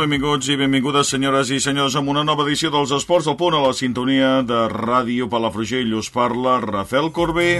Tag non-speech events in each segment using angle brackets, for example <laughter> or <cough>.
Benvinguts i benvingudes, senyores i senyors, amb una nova edició dels Esports al Punt a la sintonia de Ràdio Palafrugell. Us parla Rafael Corbí.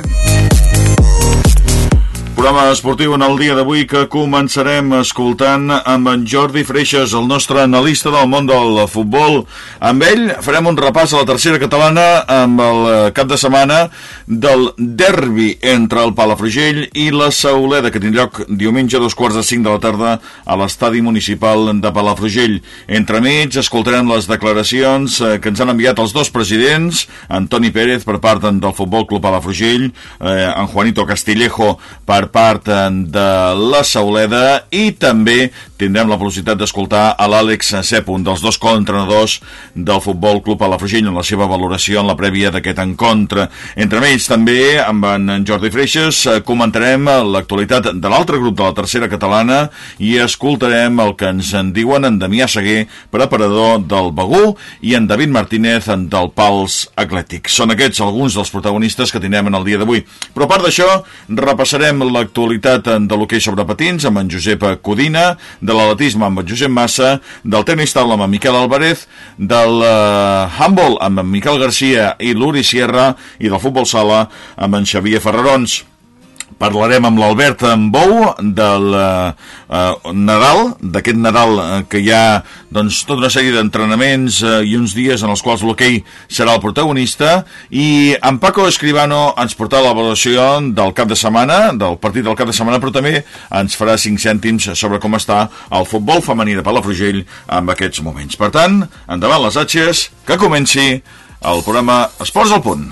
Programa esportiu en el dia d'avui que començarem escoltant amb en Jordi Freixas, el nostre analista del món del futbol. Amb ell farem un repàs a la tercera catalana amb el cap de setmana del derbi entre el Palafrugell i la Sauleda, que tindrà lloc diumenge a dos quarts de cinc de la tarda a l'estadi municipal de Palafrugell. Entremig escoltarem les declaracions eh, que ens han enviat els dos presidents, Antoni Pérez per part del Futbol Club Palafrugell, eh, en Juanito Castillejo per part de la Sauleda i també tindrem la velocitat d'escoltar a l'Àlex Cep, un dels dos coentrenadors del Futbol Club Palafrugell en la seva valoració en la prèvia d'aquest encontre. Entre ells també amb en Jordi Freixas eh, comentarem l'actualitat de l'altre grup de la tercera catalana i escoltarem el que ens en diuen en Damià Seguer, preparador del Begú i en David Martínez del Pals Atlètic. Són aquests alguns dels protagonistes que tindrem en el dia d'avui. Però a part d'això, repassarem la l'actualitat de l'hoquei sobre patins amb en Josep Codina, de l'atletisme amb Josep Massa, del tenis taula amb Miquel Alvarez, del uh, handball amb Miquel Garcia i l'Uri Sierra i del futbol sala amb en Xavier Ferrarons. Parlarem amb l'Albert Bou del uh, Nadal, d'aquest Nadal uh, que hi ha doncs, tota una sèrie d'entrenaments uh, i uns dies en els quals l'hoquei serà el protagonista i en Paco Escribano ens portarà l'avaluació del cap de setmana, del partit del cap de setmana, però també ens farà 5 cèntims sobre com està el futbol femení de Palafrugell en aquests moments. Per tant, endavant les atxes, que comenci el programa Esports al Punt.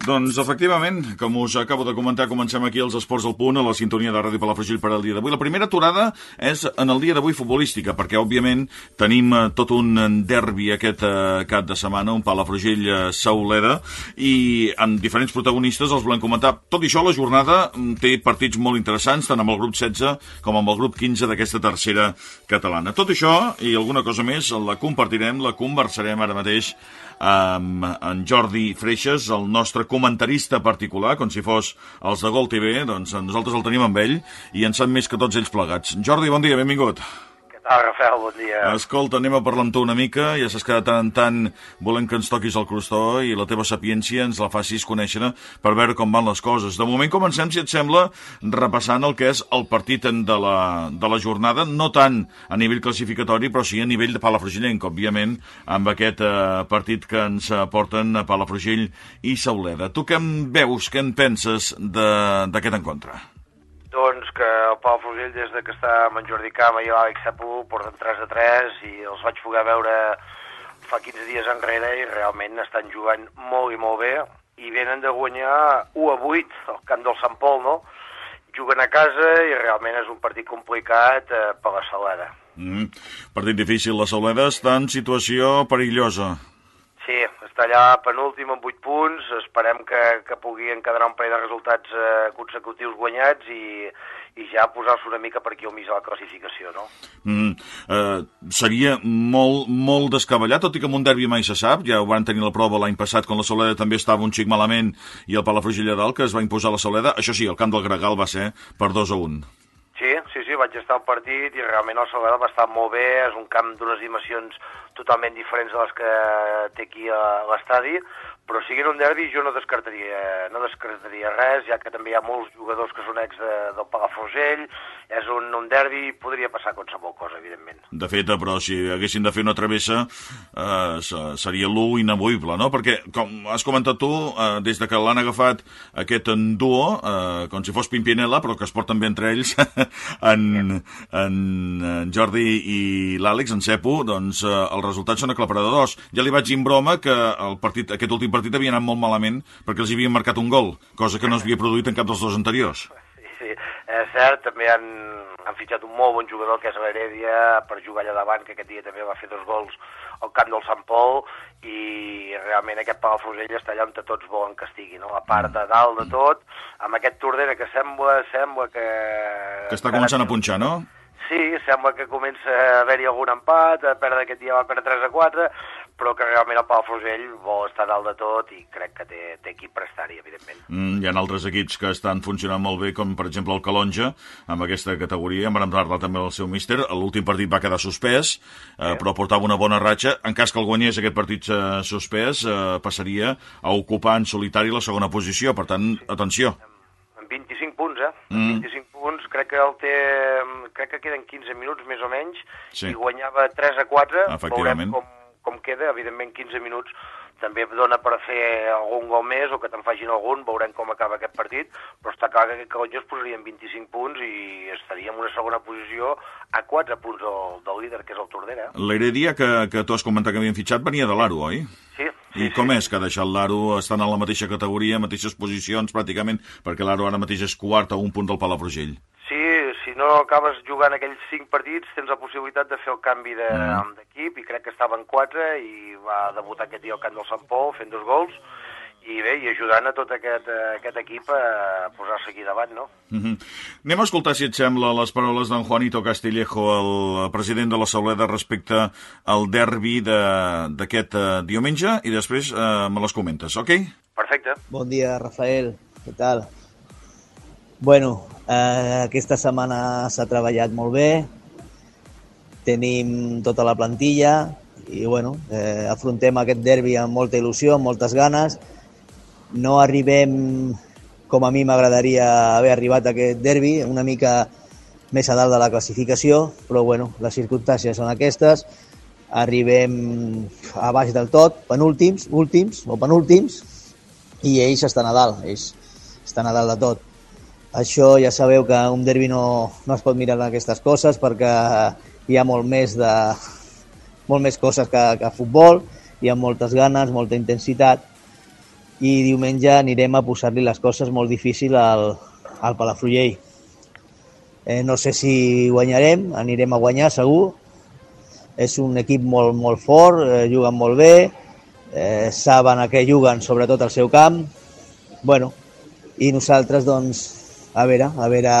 Doncs, efectivament, com us acabo de comentar, comencem aquí els esports al punt, a la sintonia de Ràdio Palafrugell per al dia d'avui. La primera aturada és en el dia d'avui futbolística, perquè, òbviament, tenim eh, tot un derbi aquest eh, cap de setmana, un Palafrugell-Sauleda, i amb diferents protagonistes els volem comentar. Tot i això, la jornada mm, té partits molt interessants, tant amb el grup 16 com amb el grup 15 d'aquesta tercera catalana. Tot això i alguna cosa més la compartirem, la conversarem ara mateix amb en Jordi Freixas, el nostre comentarista particular, com si fos els de Gol TV, doncs nosaltres el tenim amb ell i en sap més que tots ells plegats. Jordi, bon dia, benvingut. Ah, Rafael, bon dia. Escolta, anem a parlar amb tu una mica. Ja saps que de tant en tant volem que ens toquis el crostó i la teva sapiència ens la facis conèixer per veure com van les coses. De moment comencem, si et sembla, repassant el que és el partit de la, de la jornada, no tant a nivell classificatori, però sí a nivell de Palafrugellenc, òbviament, amb aquest eh, partit que ens porten a Palafrugell i Sauleda. Tu què en veus, què en penses d'aquest encontre? Doncs que el Pau Fusell, des de que està amb en Jordi Cama i l'Àlex Sapu, porten 3 a 3 i els vaig poder veure fa 15 dies enrere i realment estan jugant molt i molt bé i venen de guanyar 1 a 8 al camp del Sant Pol, no? Juguen a casa i realment és un partit complicat eh, per la Salada. Mm, partit difícil. La Salada està en situació perillosa. Està allà penúltim amb 8 punts, esperem que, que pugui encadenar un parell de resultats eh, consecutius guanyats i, i ja posar-se una mica per aquí al mig a la classificació, no? Mm, eh, seria molt, molt descabellat, tot i que en un derbi mai se sap, ja ho van tenir la prova l'any passat quan la Soleda també estava un xic malament i el Palafrugell dalt, que es va imposar la Soleda, això sí, el camp del Gregal va ser per 2 a 1. Sí, sí, sí, vaig estar al partit i realment el Salvador va estar molt bé, és un camp d'unes dimensions totalment diferents de les que té aquí a l'estadi, però siguin un derbi jo no descartaria, no descartaria res, ja que també hi ha molts jugadors que són ex de, del Palafrugell, és un, un derbi, podria passar qualsevol cosa, evidentment. De fet, però si haguessin de fer una travessa, eh, seria l'1 inamovible, no? Perquè, com has comentat tu, eh, des de que l'han agafat aquest duo, eh, com si fos Pimpinela, però que es porten bé entre ells, <laughs> en, en, en Jordi i l'Àlex, en Cepo, doncs eh, els resultats són aclaparadors. Ja li vaig dir en broma que el partit, aquest últim partit havia anat molt malament perquè els havien marcat un gol, cosa que no es havia produït en cap dels dos anteriors. Sí, és cert, també han, han fitxat un molt bon jugador que és l'Heredia per jugar allà davant, que aquest dia també va fer dos gols al camp del Sant Pol i realment aquest Palafrugell està allà on tots volen que estigui, no? a part de dalt de tot, amb aquest Tordera que sembla, sembla que... Que està començant a punxar, no? Sí, sembla que comença a haver-hi algun empat, a perdre aquest dia va perdre 3 a 4, però que realment el Palafrugell vol estar dalt de tot i crec que té, té equip per estar-hi, evidentment. Mm, hi ha altres equips que estan funcionant molt bé, com per exemple el Calonja, amb aquesta categoria, vam parlar també del seu míster, l'últim partit va quedar suspès, eh, però portava una bona ratxa, en cas que el guanyés aquest partit eh, suspès, eh, passaria a ocupar en solitari la segona posició, per tant, atenció. Amb 25 punts, eh? Mm. 25 punts, crec que el té... crec que queden 15 minuts més o menys, Sí. i guanyava 3 a 4, Efectivament. veurem com, com queda, evidentment 15 minuts també dona per fer algun gol més o que te'n facin algun, veurem com acaba aquest partit, però està clar que aquest Calonja es posaria en 25 punts i estaria en una segona posició a 4 punts del, del líder, que és el Tordera. L'Heredia, que, que tu has comentat que havien fitxat, venia de l'Aro, oi? Sí, I com és que ha deixat l'Aro estan a la mateixa categoria, mateixes posicions, pràcticament, perquè l'Aro ara mateix és quart a un punt del Palafrugell? Si no acabes jugant aquells 5 partits, tens la possibilitat de fer el canvi de- Mm. d'equip, i crec que estava en 4 i va debutar aquest dia al camp del Sant Pol fent dos gols, i bé, i ajudant a tot aquest, eh, aquest equip a posar-se aquí davant, no? Mm -hmm. Anem a escoltar, si et sembla, les paraules d'en Juanito Castillejo, el president de la Sauleda, respecte al derbi de- d'aquest eh, diumenge, i després eh, me les comentes, ok? Perfecte. Bon dia, Rafael. Què tal? Bueno, eh, aquesta setmana s'ha treballat molt bé. Tenim tota la plantilla i bueno, eh, afrontem aquest derbi amb molta il·lusió, amb moltes ganes. No arribem com a mi m'agradaria haver arribat a aquest derbi, una mica més a dalt de la classificació, però bueno, les circumstàncies són aquestes. Arribem a baix del tot, penúltims, últims o penúltims, i ells estan a dalt, ells estan a dalt de tot. Això ja sabeu que un derbi no, no es pot mirar en aquestes coses perquè hi ha molt més de molt més coses que, que futbol, hi ha moltes ganes, molta intensitat i diumenge anirem a posar-li les coses molt difícil al, al Palafrugell. Eh, no sé si guanyarem, anirem a guanyar segur. És un equip molt, molt fort, eh, juguen molt bé, eh, saben a què juguen, sobretot al seu camp. Bueno, i nosaltres, doncs, a veure, a veure,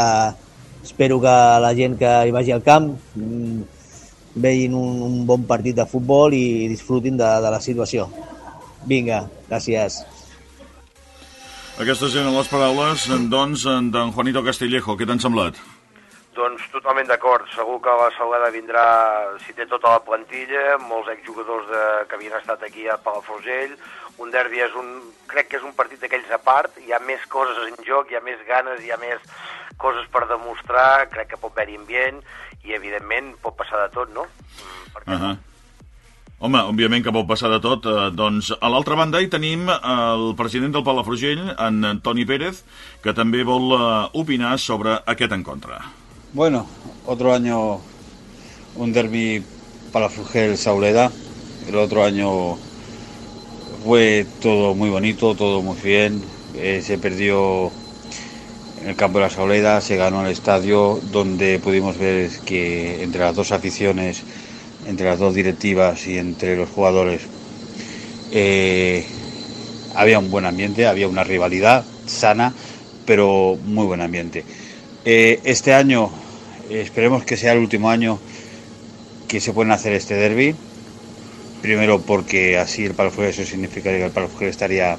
espero que la gent que hi vagi al camp mm, vegin un, un bon partit de futbol i disfrutin de, de la situació. Vinga, gràcies. Aquestes eren les paraules, doncs, d'en Juanito Castillejo. Què t'han semblat? Doncs totalment d'acord. Segur que la Sauleda vindrà, si té tota la plantilla, molts exjugadors de, que havien estat aquí a Palafrugell. Un derbi és un, crec que és un partit d'aquells a part, hi ha més coses en joc, hi ha més ganes, hi ha més coses per demostrar, crec que pot haver-hi ambient i, evidentment, pot passar de tot, no? Mm, Per Uh -huh. Home, òbviament que pot passar de tot. Eh, doncs, a l'altra banda hi tenim el president del Palafrugell, en Antoni Pérez, que també vol eh, opinar sobre aquest encontre. Bueno, otro año un derby para Frugel Sauleda. El otro año fue todo muy bonito, todo muy bien. Eh, se perdió en el campo de la Sauleda, se ganó el estadio, donde pudimos ver que entre las dos aficiones, entre las dos directivas y entre los jugadores, eh, había un buen ambiente, había una rivalidad sana, pero muy buen ambiente. Eh, este año, esperemos que sea el último año que se pueden hacer este derby. Primero porque así el Palafrugell, eso significaría que el Palafrugell estaría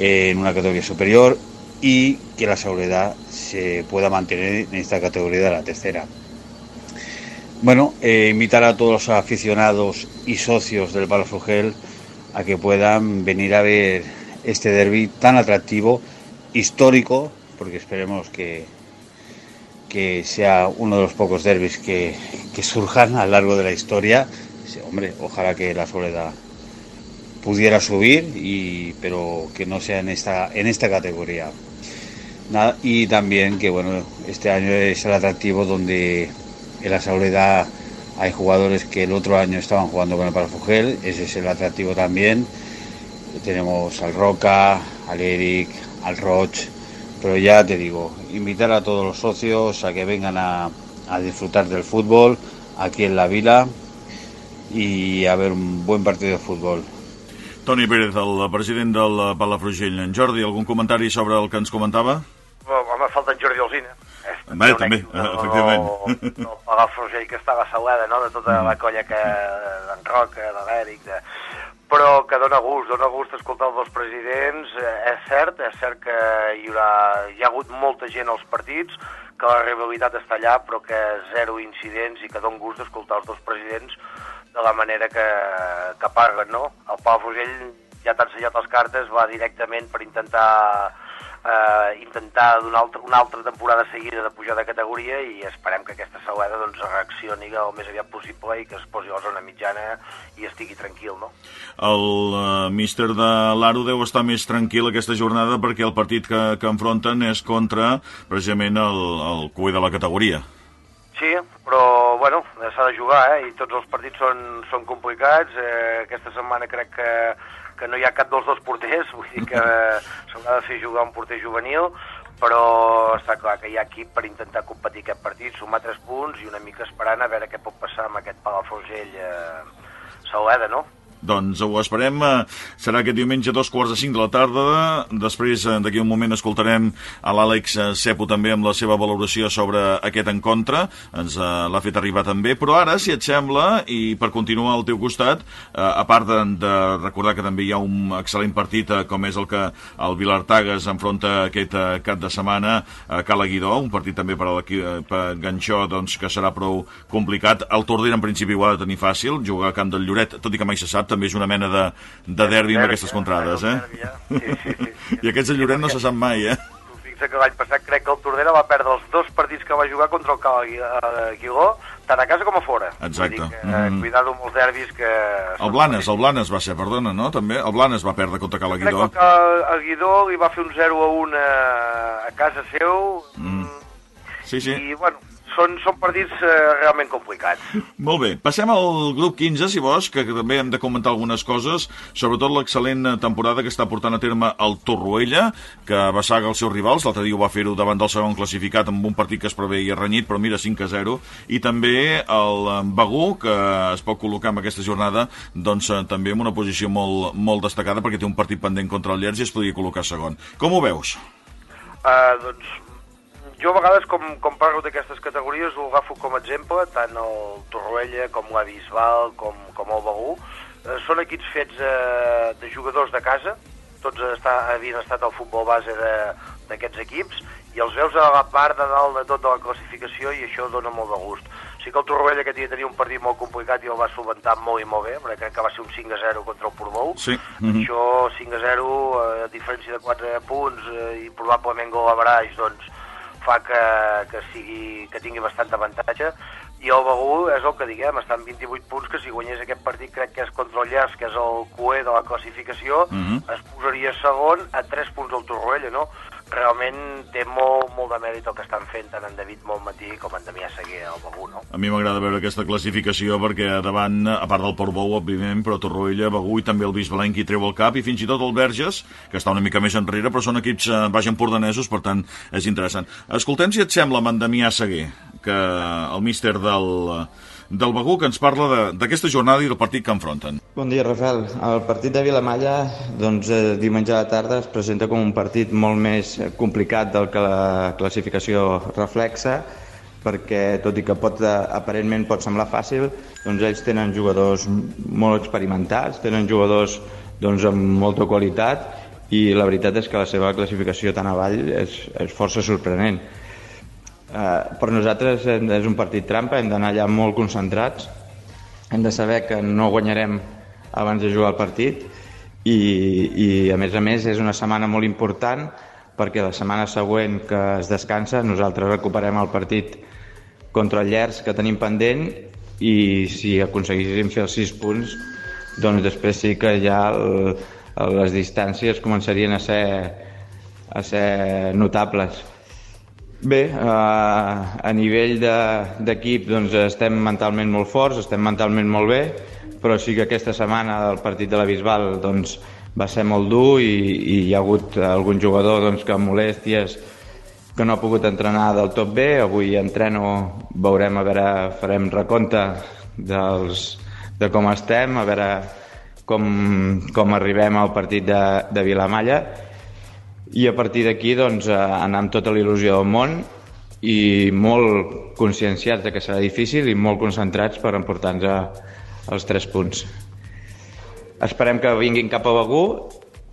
eh, en una categoría superior y que la seguridad se pueda mantener en esta categoría de la tercera. Bueno, eh, invitar a todos los aficionados y socios del Palafrugell a que puedan venir a ver este derby tan atractivo, histórico, porque esperemos que, que sea uno de los pocos derbis que, que surjan a lo largo de la historia. Hombre, ojalá que la Soledad pudiera subir, y, pero que no sea en esta, en esta categoría. Nada, y también que bueno, este año es el atractivo donde en la Soledad hay jugadores que el otro año estaban jugando con el Palafugel, ese es el atractivo también. Tenemos al Roca, al Eric, al Roch, pero ya te digo, invitar a todos los socios a que vengan a disfrutar del fútbol aquí en la vila y a ver un buen partido de fútbol. Toni Pérez, el president del Palafrugell. En Jordi, algun comentari sobre el que ens comentava? home, falta en Jordi Alzina. Bé, també, efectivament. No, no Palafrugell que estava salada, no?, de tota mm. la colla que d'en Roca, de l'Èric, de... però que dona gust, dona gust escoltar els dos presidents. Eh, és cert, és cert que hi, haurà, hi ha hagut molta gent als partits, que la rivalitat està allà, però que zero incidents i que dona gust d'escoltar els dos presidents de la manera que, que parlen, no? El Palafrugell ja t'ha ensenyat les cartes, va directament per intentar eh, intentar una altra, una altra temporada seguida de pujar de categoria i esperem que aquesta Saleda doncs, reaccioni el més aviat possible i que es posi a la zona mitjana i estigui tranquil. No? El uh, míster de l'Aro deu estar més tranquil aquesta jornada perquè el partit que, que enfronten és contra precisament el, el cué de la categoria. Sí, però bueno, s'ha de jugar eh? i tots els partits són, són complicats. Eh, aquesta setmana crec que que no hi ha cap dels dos porters, vull dir que <laughs> s'haurà de fer jugar un porter juvenil, però està clar que hi ha equip per intentar competir aquest partit, sumar tres punts i una mica esperant a veure què pot passar amb aquest Palafrugell eh, Sauleda, no? Doncs ho esperem. Eh, serà aquest diumenge a dos quarts de cinc de la tarda. Després, eh, d'aquí un moment, escoltarem a l'Àlex eh, Cepo també amb la seva valoració sobre aquest encontre. Ens l'ha fet arribar també. Però ara, si et sembla, i per continuar al teu costat, a part de, de recordar que també hi ha un excel·lent partit com és el que el Vilartagas enfronta aquest cap de setmana a Cala Guidó, un partit també per a l'equip Ganxó, doncs, que serà prou complicat. El Tordera, en principi, ho ha de tenir fàcil, jugar a Camp del Lloret, tot i que mai se sap, també és una mena de, de derbi amb aquestes contrades, eh? Sí, sí, sí. I aquests de Lloret no se sap mai, eh? Fixa que l'any passat crec que el Tordera va perdre els dos partits que va jugar contra el Calguiló, tant a casa com a fora. Exacte. Vull dir que, mm. Cuidado amb els derbis que... El Blanes, el Blanes va ser, perdona, no? També el Blanes va perdre contra Calaguidó. Crec que el Guidó li va fer un 0 a 1 a, a casa seu. Mm. Sí, sí. I, bueno, són, són partits eh, realment complicats. Molt bé, passem al grup 15, si vols, que, també hem de comentar algunes coses, sobretot l'excel·lent temporada que està portant a terme el Torroella, que va saga els seus rivals, l'altre dia ho va fer-ho davant del segon classificat amb un partit que es preveia renyit, però mira, 5 a 0, i també el Begú, que es pot col·locar en aquesta jornada, doncs eh, també en una posició molt, molt destacada, perquè té un partit pendent contra el Llers i es podria col·locar segon. Com ho veus? Uh, doncs jo a vegades, com, com parlo d'aquestes categories, ho agafo com a exemple, tant el Torroella com la Bisbal, com, com el Begú. Eh, són equips fets eh, de jugadors de casa, tots està, havien estat al futbol base d'aquests equips, i els veus a la part de dalt de tota la classificació i això dona molt de gust. Sí que el Torroella aquest dia tenia un partit molt complicat i el va solventar molt i molt bé, perquè crec que va ser un 5 a 0 contra el Portbou. Sí. Mm -hmm. Això, 5 a 0, eh, a diferència de 4 punts eh, i probablement gol a baraix, doncs fa que, que, sigui, que tingui bastant avantatge i el Begú és el que diguem, està en 28 punts que si guanyés aquest partit crec que és contra el Llers, que és el cué de la classificació, mhm. -huh. es posaria segon a 3 punts del Torroella, no? Realment té molt, molt de mèrit el que estan fent tant en David Montmatí com en Damià Seguer al Begú, no? A mi m'agrada veure aquesta classificació perquè davant, a part del Portbou, òbviament, però Torroella, Begú i també el Bisbalenc hi treu el cap i fins i tot el Verges, que està una mica més enrere, però són equips eh, baix empordanesos, per tant, és interessant. Escoltem si et sembla amb en Damià Seguer, que el míster del del Begú, que ens parla d'aquesta jornada i del partit que enfronten. Bon dia, Rafael. El partit de Vilamalla, doncs, eh, diumenge a la tarda, es presenta com un partit molt més complicat del que la classificació reflexa, perquè tot i que pot, eh, aparentment pot semblar fàcil, doncs ells tenen jugadors molt experimentats, tenen jugadors doncs, amb molta qualitat i la veritat és que la seva classificació tan avall és, és força sorprenent. Eh, per nosaltres és un partit trampa, hem d'anar allà molt concentrats, hem de saber que no guanyarem abans de jugar el partit i, i a més a més és una setmana molt important perquè la setmana següent que es descansa nosaltres recuperem el partit contra el Llers que tenim pendent i si aconseguíssim fer els 6 punts doncs després sí que ja el, les distàncies començarien a ser, a ser notables Bé, eh, a nivell d'equip de, doncs estem mentalment molt forts, estem mentalment molt bé, però sí que aquesta setmana el partit de la Bisbal doncs, va ser molt dur i, i hi ha hagut algun jugador doncs, que amb molèsties que no ha pogut entrenar del tot bé. Avui entreno, veurem, a veure, farem recompte dels, de com estem, a veure com, com arribem al partit de, de Vilamalla i a partir d'aquí doncs, anar amb tota la il·lusió del món i molt conscienciats de que serà difícil i molt concentrats per emportar-nos els tres punts. Esperem que vinguin cap a Begú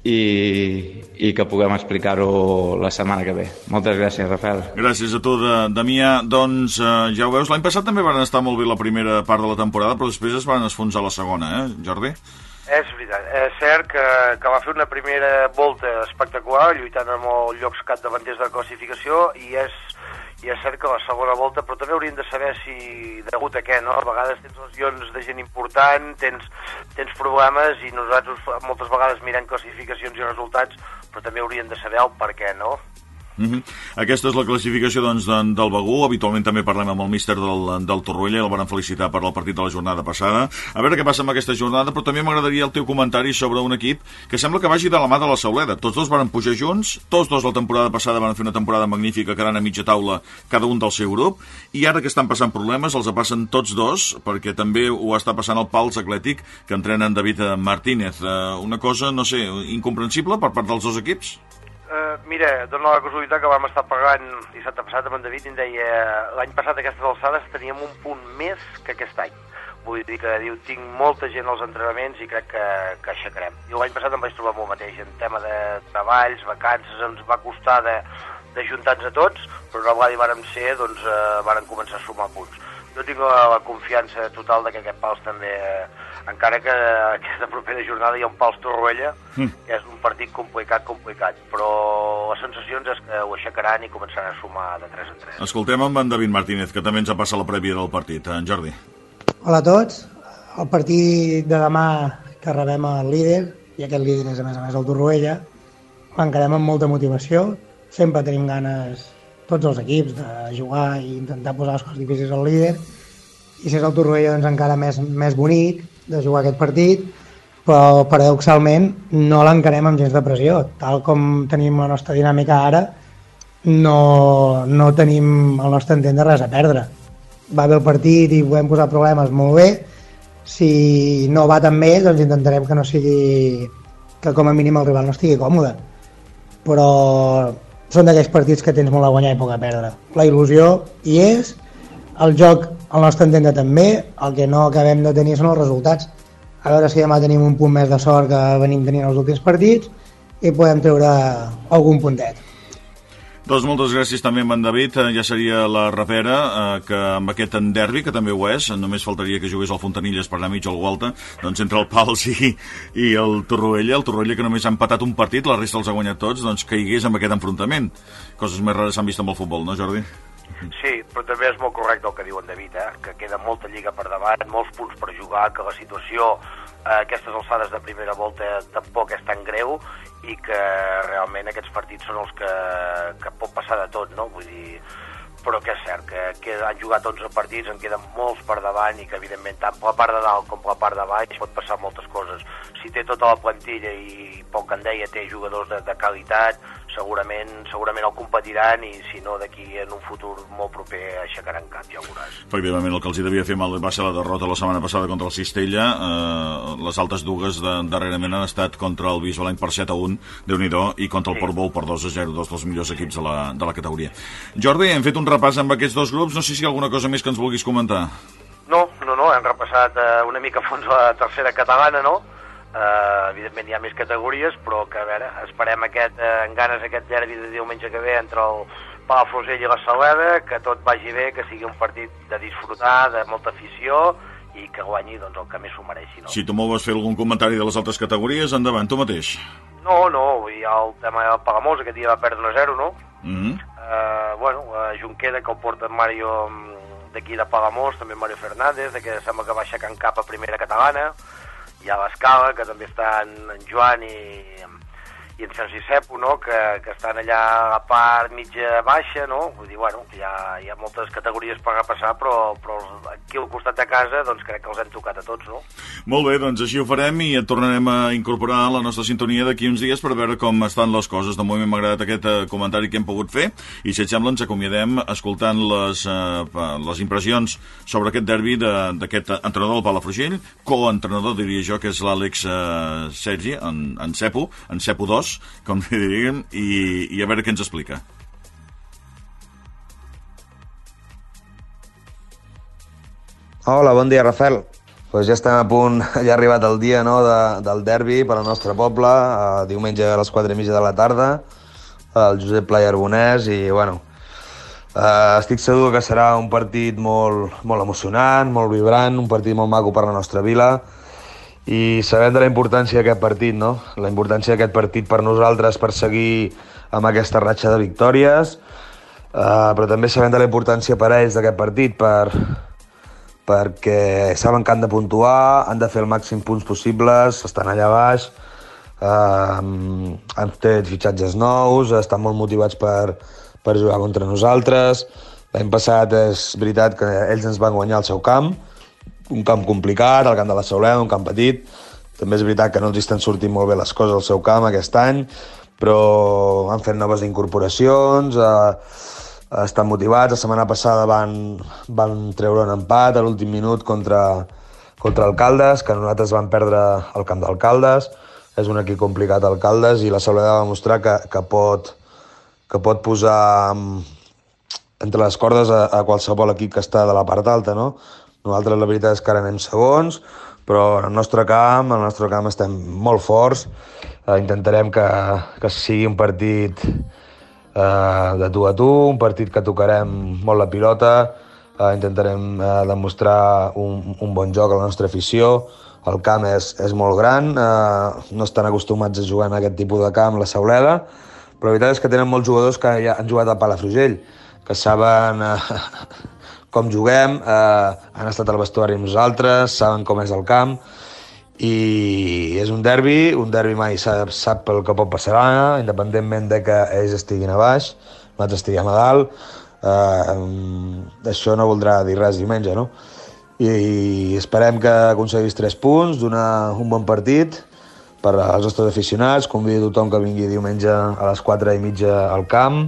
i, i que puguem explicar-ho la setmana que ve. Moltes gràcies, Rafael. Gràcies a tu, Damià. Doncs eh, ja ho veus, l'any passat també van estar molt bé la primera part de la temporada, però després es van esfonsar la segona, eh, Jordi? És veritat, és cert que, que va fer una primera volta espectacular, lluitant amb els llocs capdavanters de classificació, i és i és cert que la segona volta, però també hauríem de saber si degut a què, no? A vegades tens lesions de gent important, tens, tens problemes i nosaltres moltes vegades mirem classificacions i resultats, però també hauríem de saber el per què, no? Uh -huh. Aquesta és la classificació doncs, de, del Begú. Habitualment també parlem amb el míster del, del Torroella el van felicitar per el partit de la jornada passada. A veure què passa amb aquesta jornada, però també m'agradaria el teu comentari sobre un equip que sembla que vagi de la mà de la Sauleda. Tots dos van pujar junts, tots dos la temporada passada van fer una temporada magnífica quedant a mitja taula cada un del seu grup, i ara que estan passant problemes els passen tots dos, perquè també ho està passant el Pals Atlètic, que entrena en David Martínez. Uh, una cosa, no sé, incomprensible per part dels dos equips? Uh, mira, dona la casualitat que vam estar pagant dissabte passat amb en David i em deia l'any passat a aquestes alçades teníem un punt més que aquest any. Vull dir que diu, tinc molta gent als entrenaments i crec que, que aixecarem. I l'any passat em vaig trobar molt mateix, en tema de treballs, vacances, ens va costar de, juntar-nos a tots, però una vegada hi vàrem ser, doncs uh, vàrem començar a sumar punts. Jo tinc la, la confiança total de que aquest Pals també, eh, encara que aquesta propera jornada hi ha un Pals Torroella, mm. que és un partit complicat, complicat, però les sensacions és que ho aixecaran i començaran a sumar de 3 en 3. Escoltem amb en David Martínez, que també ens ha passat la prèvia del partit. En Jordi. Hola a tots. El partit de demà que rebem el líder, i aquest líder és a més a més el Torroella, l'encarem amb molta motivació, sempre tenim ganes tots els equips de jugar i intentar posar les coses difícils al líder. I si és el Torroella doncs encara més, més bonic de jugar aquest partit però paradoxalment no l'encarem amb gens de pressió. Tal com tenim la nostra dinàmica ara no, no tenim al nostre entendre res a perdre. Va bé el partit i podem posar problemes molt bé. Si no va tan bé doncs intentarem que no sigui que com a mínim el rival no estigui còmode. Però són d'aquells partits que tens molt a guanyar i poc a perdre. La il·lusió hi és, el joc al nostre entendre també, el que no acabem de tenir són els resultats. A veure si demà tenim un punt més de sort que venim tenint els últims partits i podem treure algun puntet. Doncs moltes gràcies també amb en David, eh, ja seria la repera, eh, que amb aquest en derbi, que també ho és, només faltaria que jugués al Fontanilles per anar mig al Gualta, doncs entre el Pals i, i el Torroella, el Torroella que només ha empatat un partit, la resta els ha guanyat tots, doncs caigués amb aquest enfrontament. Coses més rares s'han vist amb el futbol, no Jordi? Sí, però també és molt correcte el que diu en David, eh? que queda molta lliga per davant, molts punts per jugar, que la situació a eh, aquestes alçades de primera volta tampoc és tan greu i que realment aquests partits són els que, que pot passar de tot, no? Vull dir, però que és cert que, que han jugat 11 partits, en queden molts per davant i que evidentment tant per la part de dalt com per la part de baix pot passar moltes coses. Si té tota la plantilla i que en deia té jugadors de, de qualitat, segurament, segurament el competiran i si no d'aquí en un futur molt proper aixecaran cap, ja ho veuràs. Efectivament, el que els hi devia fer mal va ser la derrota la setmana passada contra el Cistella. Eh, les altes dugues de, darrerament han estat contra el Bisbalenc per 7 a 1, déu nhi i contra el sí. Portbou per 2 a 0, dos dels millors equips de la, de la categoria. Jordi, hem fet un repàs amb aquests dos grups, no sé si hi ha alguna cosa més que ens vulguis comentar. No, no, no, hem repassat eh, una mica a fons la tercera catalana, no? Uh, evidentment hi ha més categories, però que a veure, esperem aquest, uh, en ganes aquest derbi de diumenge que ve entre el Palafrugell i la Saleda, que tot vagi bé, que sigui un partit de disfrutar, de molta afició i que guanyi doncs, el que més s'ho mereixi. No? Si tu vols fer algun comentari de les altres categories, endavant, tu mateix. No, no, hi ha el tema del Pagamós, aquest dia va perdre 1-0, no? Mm -hmm. uh, bueno, uh, Junqueda, que el porta Mario mm, d'aquí de Pagamós, també Mario Fernández, de que sembla que va aixecant cap a primera catalana, hi ha l'Escala, que també estan en Joan i, i en Sergi Cepo, no? que, que estan allà a part mitja baixa, no? vull dir, bueno, hi ha, hi ha moltes categories per repassar, però, però aquí al costat de casa doncs crec que els hem tocat a tots, no? Molt bé, doncs així ho farem i et tornarem a incorporar a la nostra sintonia d'aquí uns dies per veure com estan les coses. De moment m'ha agradat aquest eh, comentari que hem pogut fer i si et sembla ens acomiadem escoltant les, eh, les impressions sobre aquest derbi d'aquest entrenador del Palafrugell, coentrenador diria jo que és l'Àlex eh, Sergi, en, en Cepo, en Cepo 2, dos, com diríem, i, i a veure què ens explica. Hola, bon dia, Rafael. Pues ja estem a punt, <laughs> ja ha arribat el dia no, de, del derbi per al nostre poble, eh, diumenge a les 4 i mitja de la tarda, el Josep Pla i Arbonès, i bueno, eh, estic segur que serà un partit molt, molt emocionant, molt vibrant, un partit molt maco per la nostra vila, i sabem de la importància d'aquest partit, no? La importància d'aquest partit per nosaltres per seguir amb aquesta ratxa de victòries, eh, però també sabem de la importància per ells d'aquest partit, per, perquè saben que han de puntuar, han de fer el màxim punts possibles, estan allà baix, eh, han fet fitxatges nous, estan molt motivats per, per jugar contra nosaltres. L'any passat és veritat que ells ens van guanyar al seu camp, un camp complicat, el camp de la Sauleda, un camp petit. També és veritat que no els estan sortint molt bé les coses al seu camp aquest any, però han fet noves incorporacions, eh, estan motivats. La setmana passada van, van treure un empat a l'últim minut contra, contra Alcaldes, que nosaltres vam perdre el camp d'Alcaldes. És un equip complicat Alcaldes i la Soledad va mostrar que, que, pot, que pot posar entre les cordes a, a qualsevol equip que està de la part alta, no? Nosaltres la veritat és que ara anem segons, però en el nostre camp, en el nostre camp estem molt forts, eh, intentarem que, que sigui un partit eh, de tu a tu, un partit que tocarem molt la pilota, eh, intentarem eh, demostrar un, un bon joc a la nostra afició, el camp és, és molt gran, eh, no estan acostumats a jugar en aquest tipus de camp, la Sauleda, però la veritat és que tenen molts jugadors que ja han jugat a Palafrugell, que saben eh, <laughs> com juguem, eh, han estat al vestuari amb nosaltres, saben com és el camp, i és un derbi, un derbi mai sap, sap el que pot passar, independentment de que ells estiguin a baix, nosaltres estiguem a dalt, eh, això no voldrà dir res diumenge, no? I, esperem que aconseguís tres punts, donar un bon partit per als nostres aficionats, convido tothom que vingui diumenge a les 4 i mitja al camp,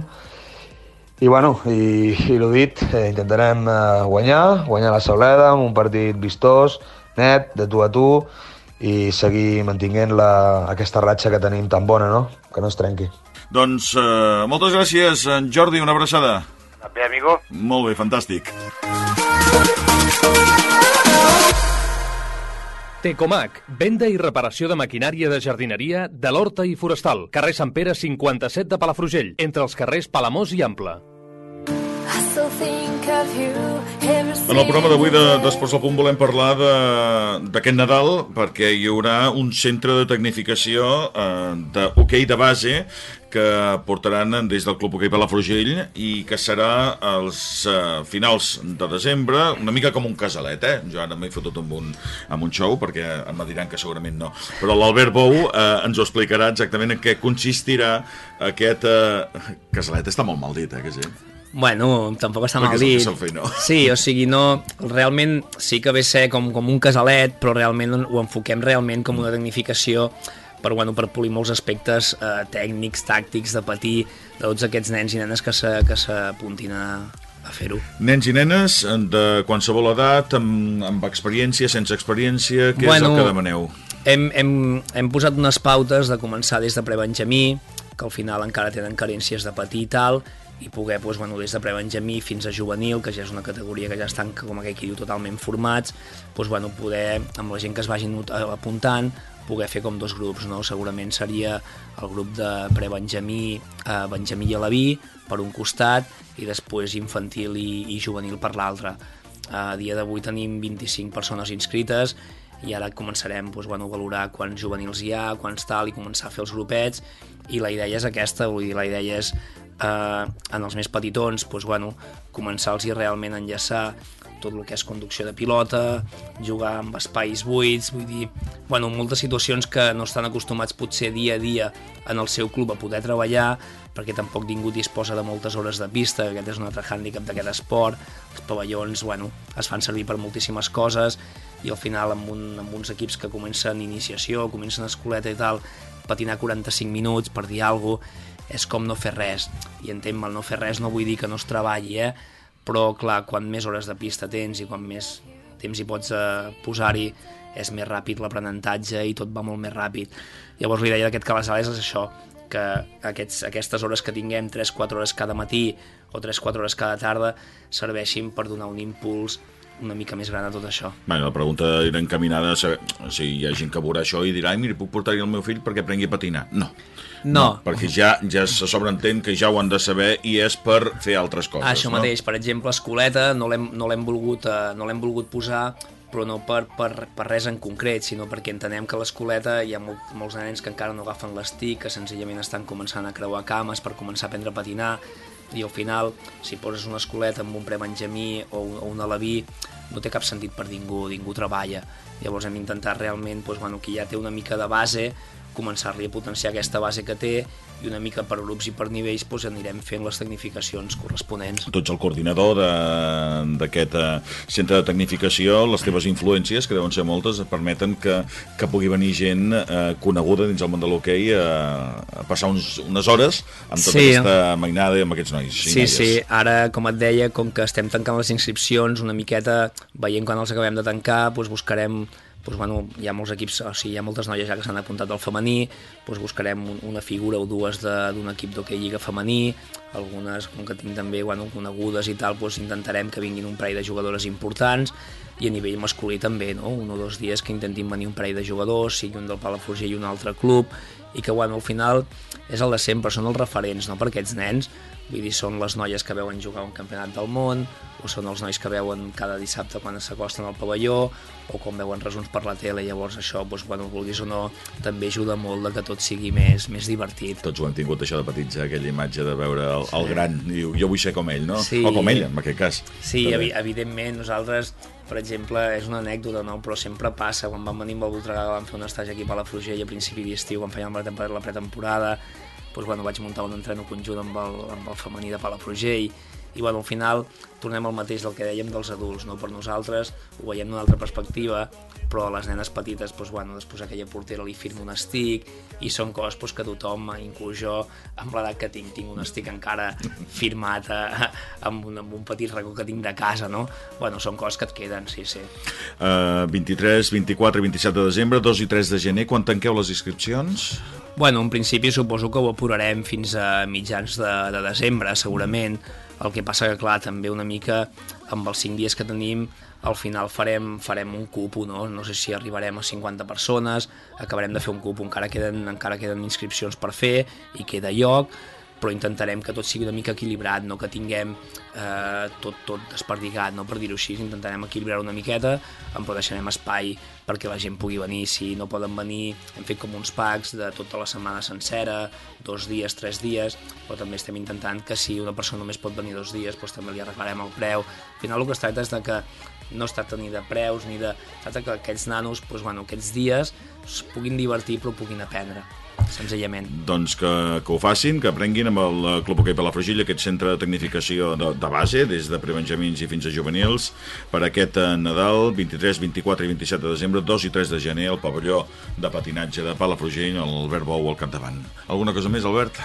i bueno, i, i l'ho dit, eh, intentarem eh, guanyar, guanyar la Sauleda amb un partit vistós, net, de tu a tu, i seguir mantinguent la, aquesta ratxa que tenim tan bona, no? Que no es trenqui. Doncs eh, moltes gràcies, en Jordi, una abraçada. Bé, amigo. Molt bé, fantàstic. Tecomac, venda i reparació de maquinària de jardineria de l'Horta i Forestal, carrer Sant Pere 57 de Palafrugell, entre els carrers Palamós i Ample. En el programa d'avui de del Punt volem parlar d'aquest Nadal perquè hi haurà un centre de tecnificació eh, d'hoquei de base que portaran des del Club Hoquei Palafrugell i que serà als eh, finals de desembre, una mica com un casalet, eh? Jo ara m'he fotut amb un, amb un show perquè em diran que segurament no. Però l'Albert Bou eh, ens ho explicarà exactament en què consistirà aquest... Eh... Casalet està molt mal dit, eh? Que sí? Bueno, tampoc està mal dit. fer, no? Sí, o sigui, no, realment sí que ve ser com, com un casalet, però realment ho enfoquem realment com una tecnificació per, bueno, per polir molts aspectes eh, tècnics, tàctics, de patir de tots aquests nens i nenes que s'apuntin a, a fer-ho. Nens i nenes de qualsevol edat, amb, amb experiència, sense experiència, què Bueno, és el que demaneu? Hem, hem, hem posat unes pautes de començar des de prebenjamí, que al final encara tenen carències de patir i tal, i poder, doncs, bueno, des de prebenjamí fins a juvenil, que ja és una categoria que ja estan, com aquell que diu, totalment formats, doncs, bueno, poder, amb la gent que es vagin apuntant, poder fer com dos grups, no? Segurament seria el grup de prebenjamí, eh, Benjamí i Alaví, per un costat, i després infantil i, i juvenil per l'altre. A dia d'avui tenim 25 persones inscrites, i ara començarem doncs, bueno, a valorar quants juvenils hi ha, quants tal, i començar a fer els grupets, i la idea és aquesta, vull dir, la idea és eh, en els més petitons doncs, bueno, començar-los realment a enllaçar tot el que és conducció de pilota, jugar amb espais buits, vull dir, bueno, moltes situacions que no estan acostumats potser dia a dia en el seu club a poder treballar, perquè tampoc ningú disposa de moltes hores de pista, aquest és un altre hàndicap d'aquest esport, els pavellons, bueno, es fan servir per moltíssimes coses, i al final amb, un, amb uns equips que comencen iniciació, comencen escoleta i tal, patinar 45 minuts per dir alguna cosa, és com no fer res. I entenc, el no fer res no vull dir que no es treballi, eh? però clar, quan més hores de pista tens i quan més temps hi pots eh, posar-hi, és més ràpid l'aprenentatge i tot va molt més ràpid. Llavors la idea d'aquest cabasal és això, que aquests, aquestes hores que tinguem, 3-4 hores cada matí o 3-4 hores cada tarda, serveixin per donar un impuls una mica més gran a tot això. Bé, la pregunta era encaminada a saber si hi ha gent que veurà això i dirà mira, puc portar-hi el meu fill perquè aprengui a patinar. No. No. perquè ja ja se sobreentén que ja ho han de saber i és per fer altres coses. Això no? mateix, per exemple, escoleta no l'hem no volgut, eh, no volgut posar però no per, per, per res en concret, sinó perquè entenem que a l'escoleta hi ha molt, molts nens que encara no agafen l'estic, que senzillament estan començant a creuar cames per començar a aprendre a patinar, i al final, si poses una escoleta amb un prebenjamí o, o un alaví, no té cap sentit per ningú, ningú treballa. Llavors hem intentat realment, doncs, bueno, qui ja té una mica de base, començar-li a potenciar aquesta base que té i una mica per grups i per nivells doncs, anirem fent les tecnificacions corresponents. Tu ets el coordinador de- d'aquest eh, centre de tecnificació, les teves influències, que deuen ser moltes, et permeten que, que pugui venir gent eh, coneguda dins el món de l'hoquei a, a passar uns, unes hores amb tota Sí. aquesta mainada i amb aquests nois. Sí, noies. sí, ara, com et deia, com que estem tancant les inscripcions, una miqueta, veient quan els acabem de tancar, doncs buscarem doncs, bueno, hi ha molts equips, o sigui, hi ha moltes noies ja que s'han apuntat al femení, doncs buscarem un, una figura o dues d'un equip d'hoquei lliga femení, algunes, com que tinc també bueno, conegudes i tal, doncs intentarem que vinguin un parell de jugadores importants, i a nivell masculí també, no? un o dos dies que intentin venir un parell de jugadors, sigui un del Palafrugell i un altre club, i que bueno, al final és el de sempre, són els referents no? per aquests nens, vull dir, són les noies que veuen jugar un campionat del món, o són els nois que veuen cada dissabte quan s'acosten al pavelló, o quan veuen resums per la tele, llavors això, doncs, bueno, vulguis o no, també ajuda molt de que tot sigui més, més divertit. Tots ho hem tingut, això de petits, aquella imatge de veure el, el gran, i diu, jo vull ser com ell, no? Sí. O com ella, en aquest cas. Sí, També. evi evidentment, nosaltres, per exemple, és una anècdota, no? però sempre passa, quan vam venir amb el Voltregà, vam fer un estatge aquí a Palafrugell a principi d'estiu, quan fèiem la temporada- la pretemporada, doncs, bueno, vaig muntar un entreno conjunt amb el, amb el femení de Palafrugell, i bueno, al final tornem al mateix del que dèiem dels adults, no? per nosaltres ho veiem d'una altra perspectiva, però a les nenes petites, doncs, bueno, després aquella portera li firma un estic, i són coses doncs, que tothom, inclús jo, amb l'edat que tinc, tinc un estic encara firmat a, amb, un, amb un petit racó que tinc de casa, no? Bueno, són coses que et queden, sí, sí. Uh, 23, 24 i 27 de desembre, 2 i 3 de gener, quan tanqueu les inscripcions? Bueno, en principi suposo que ho apurarem fins a mitjans de, de desembre, segurament. El que passa que, clar, també una mica amb els 5 dies que tenim, al final farem, farem un cupo, no? No sé si arribarem a 50 persones, acabarem de fer un cupo, encara queden, encara queden inscripcions per fer i queda lloc, però intentarem que tot sigui una mica equilibrat, no que tinguem eh, tot, tot desperdigat, no per dir-ho així, intentarem equilibrar una miqueta, però deixarem espai perquè la gent pugui venir, si no poden venir, hem fet com uns packs de tota la setmana sencera, dos dies, tres dies, però també estem intentant que si una persona només pot venir dos dies, doncs també li arreglarem el preu. Al final el que es tracta és de que no es tracta ni de preus, ni de... Es tracta que aquests nanos, doncs, bueno, aquests dies es puguin divertir però puguin aprendre, senzillament. Doncs que, que ho facin, que aprenguin amb el eh, Club Hoquei Palafrugell, aquest centre de tecnificació de, de base, des de prebenjamins i fins a juvenils, per aquest eh, Nadal, 23, 24 i 27 de desembre, 2 i 3 de gener, al pavelló de patinatge de Palafrugell, l'Albert Bou al capdavant. Alguna cosa més, Albert?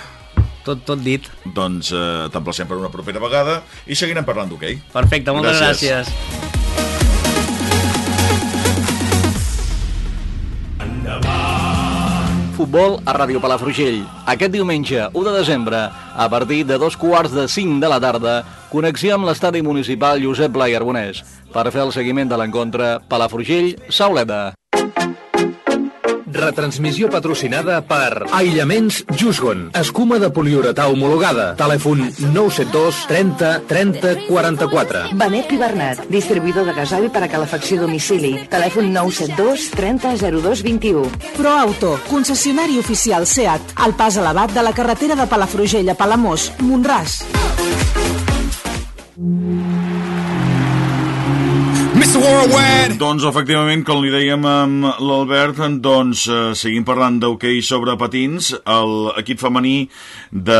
Tot, tot dit. Doncs eh, t'emplacem per una propera vegada i seguirem parlant d'hoquei. Perfecte, moltes Gràcies. gràcies. Futbol a Ràdio Palafrugell. Aquest diumenge, 1 de desembre, a partir de dos quarts de 5 de la tarda, connexió amb l'estadi municipal Josep Blai Arbonès per fer el seguiment de l'encontre Palafrugell-Sauleda. Retransmissió patrocinada per Aïllaments Jusgon. Escuma de poliuretà homologada. Telèfon 972 30 30 44. Benet i Bernat, distribuïdor de gasoil per a calefacció a domicili. Telèfon 972 30 02 21. ProAuto, concessionari oficial SEAT, al pas elevat de la carretera de Palafrugell a Palamós, Montràs. Doncs, efectivament, com li dèiem amb l'Albert, doncs, eh, seguim parlant d'hoquei sobre patins. L'equip femení de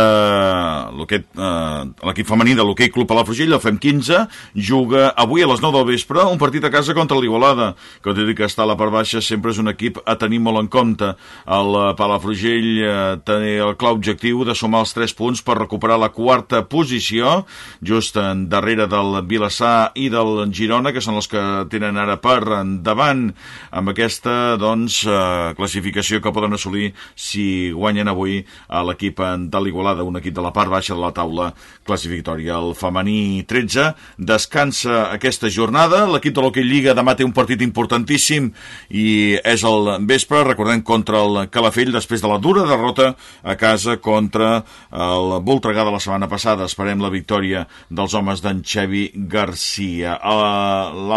l'equip femení de l'hoquei Club Palafrugell, el FEM 15, juga avui a les 9 del vespre un partit a casa contra l'Igualada, que tot i que està a la part baixa sempre és un equip a tenir molt en compte. El Palafrugell eh, té el clar objectiu de sumar els 3 punts per recuperar la quarta posició, just en darrere del Vilassar i del Girona, que són els que tenen ara per endavant amb aquesta doncs, eh, classificació que poden assolir si guanyen avui a l'equip de l'Igualada, un equip de la part baixa de la taula classificatòria. El femení 13 descansa aquesta jornada. L'equip de l'Hockey Lliga demà té un partit importantíssim i és el vespre, recordem, contra el Calafell després de la dura derrota a casa contra el Voltregà de la setmana passada. Esperem la victòria dels homes d'en Xevi Garcia.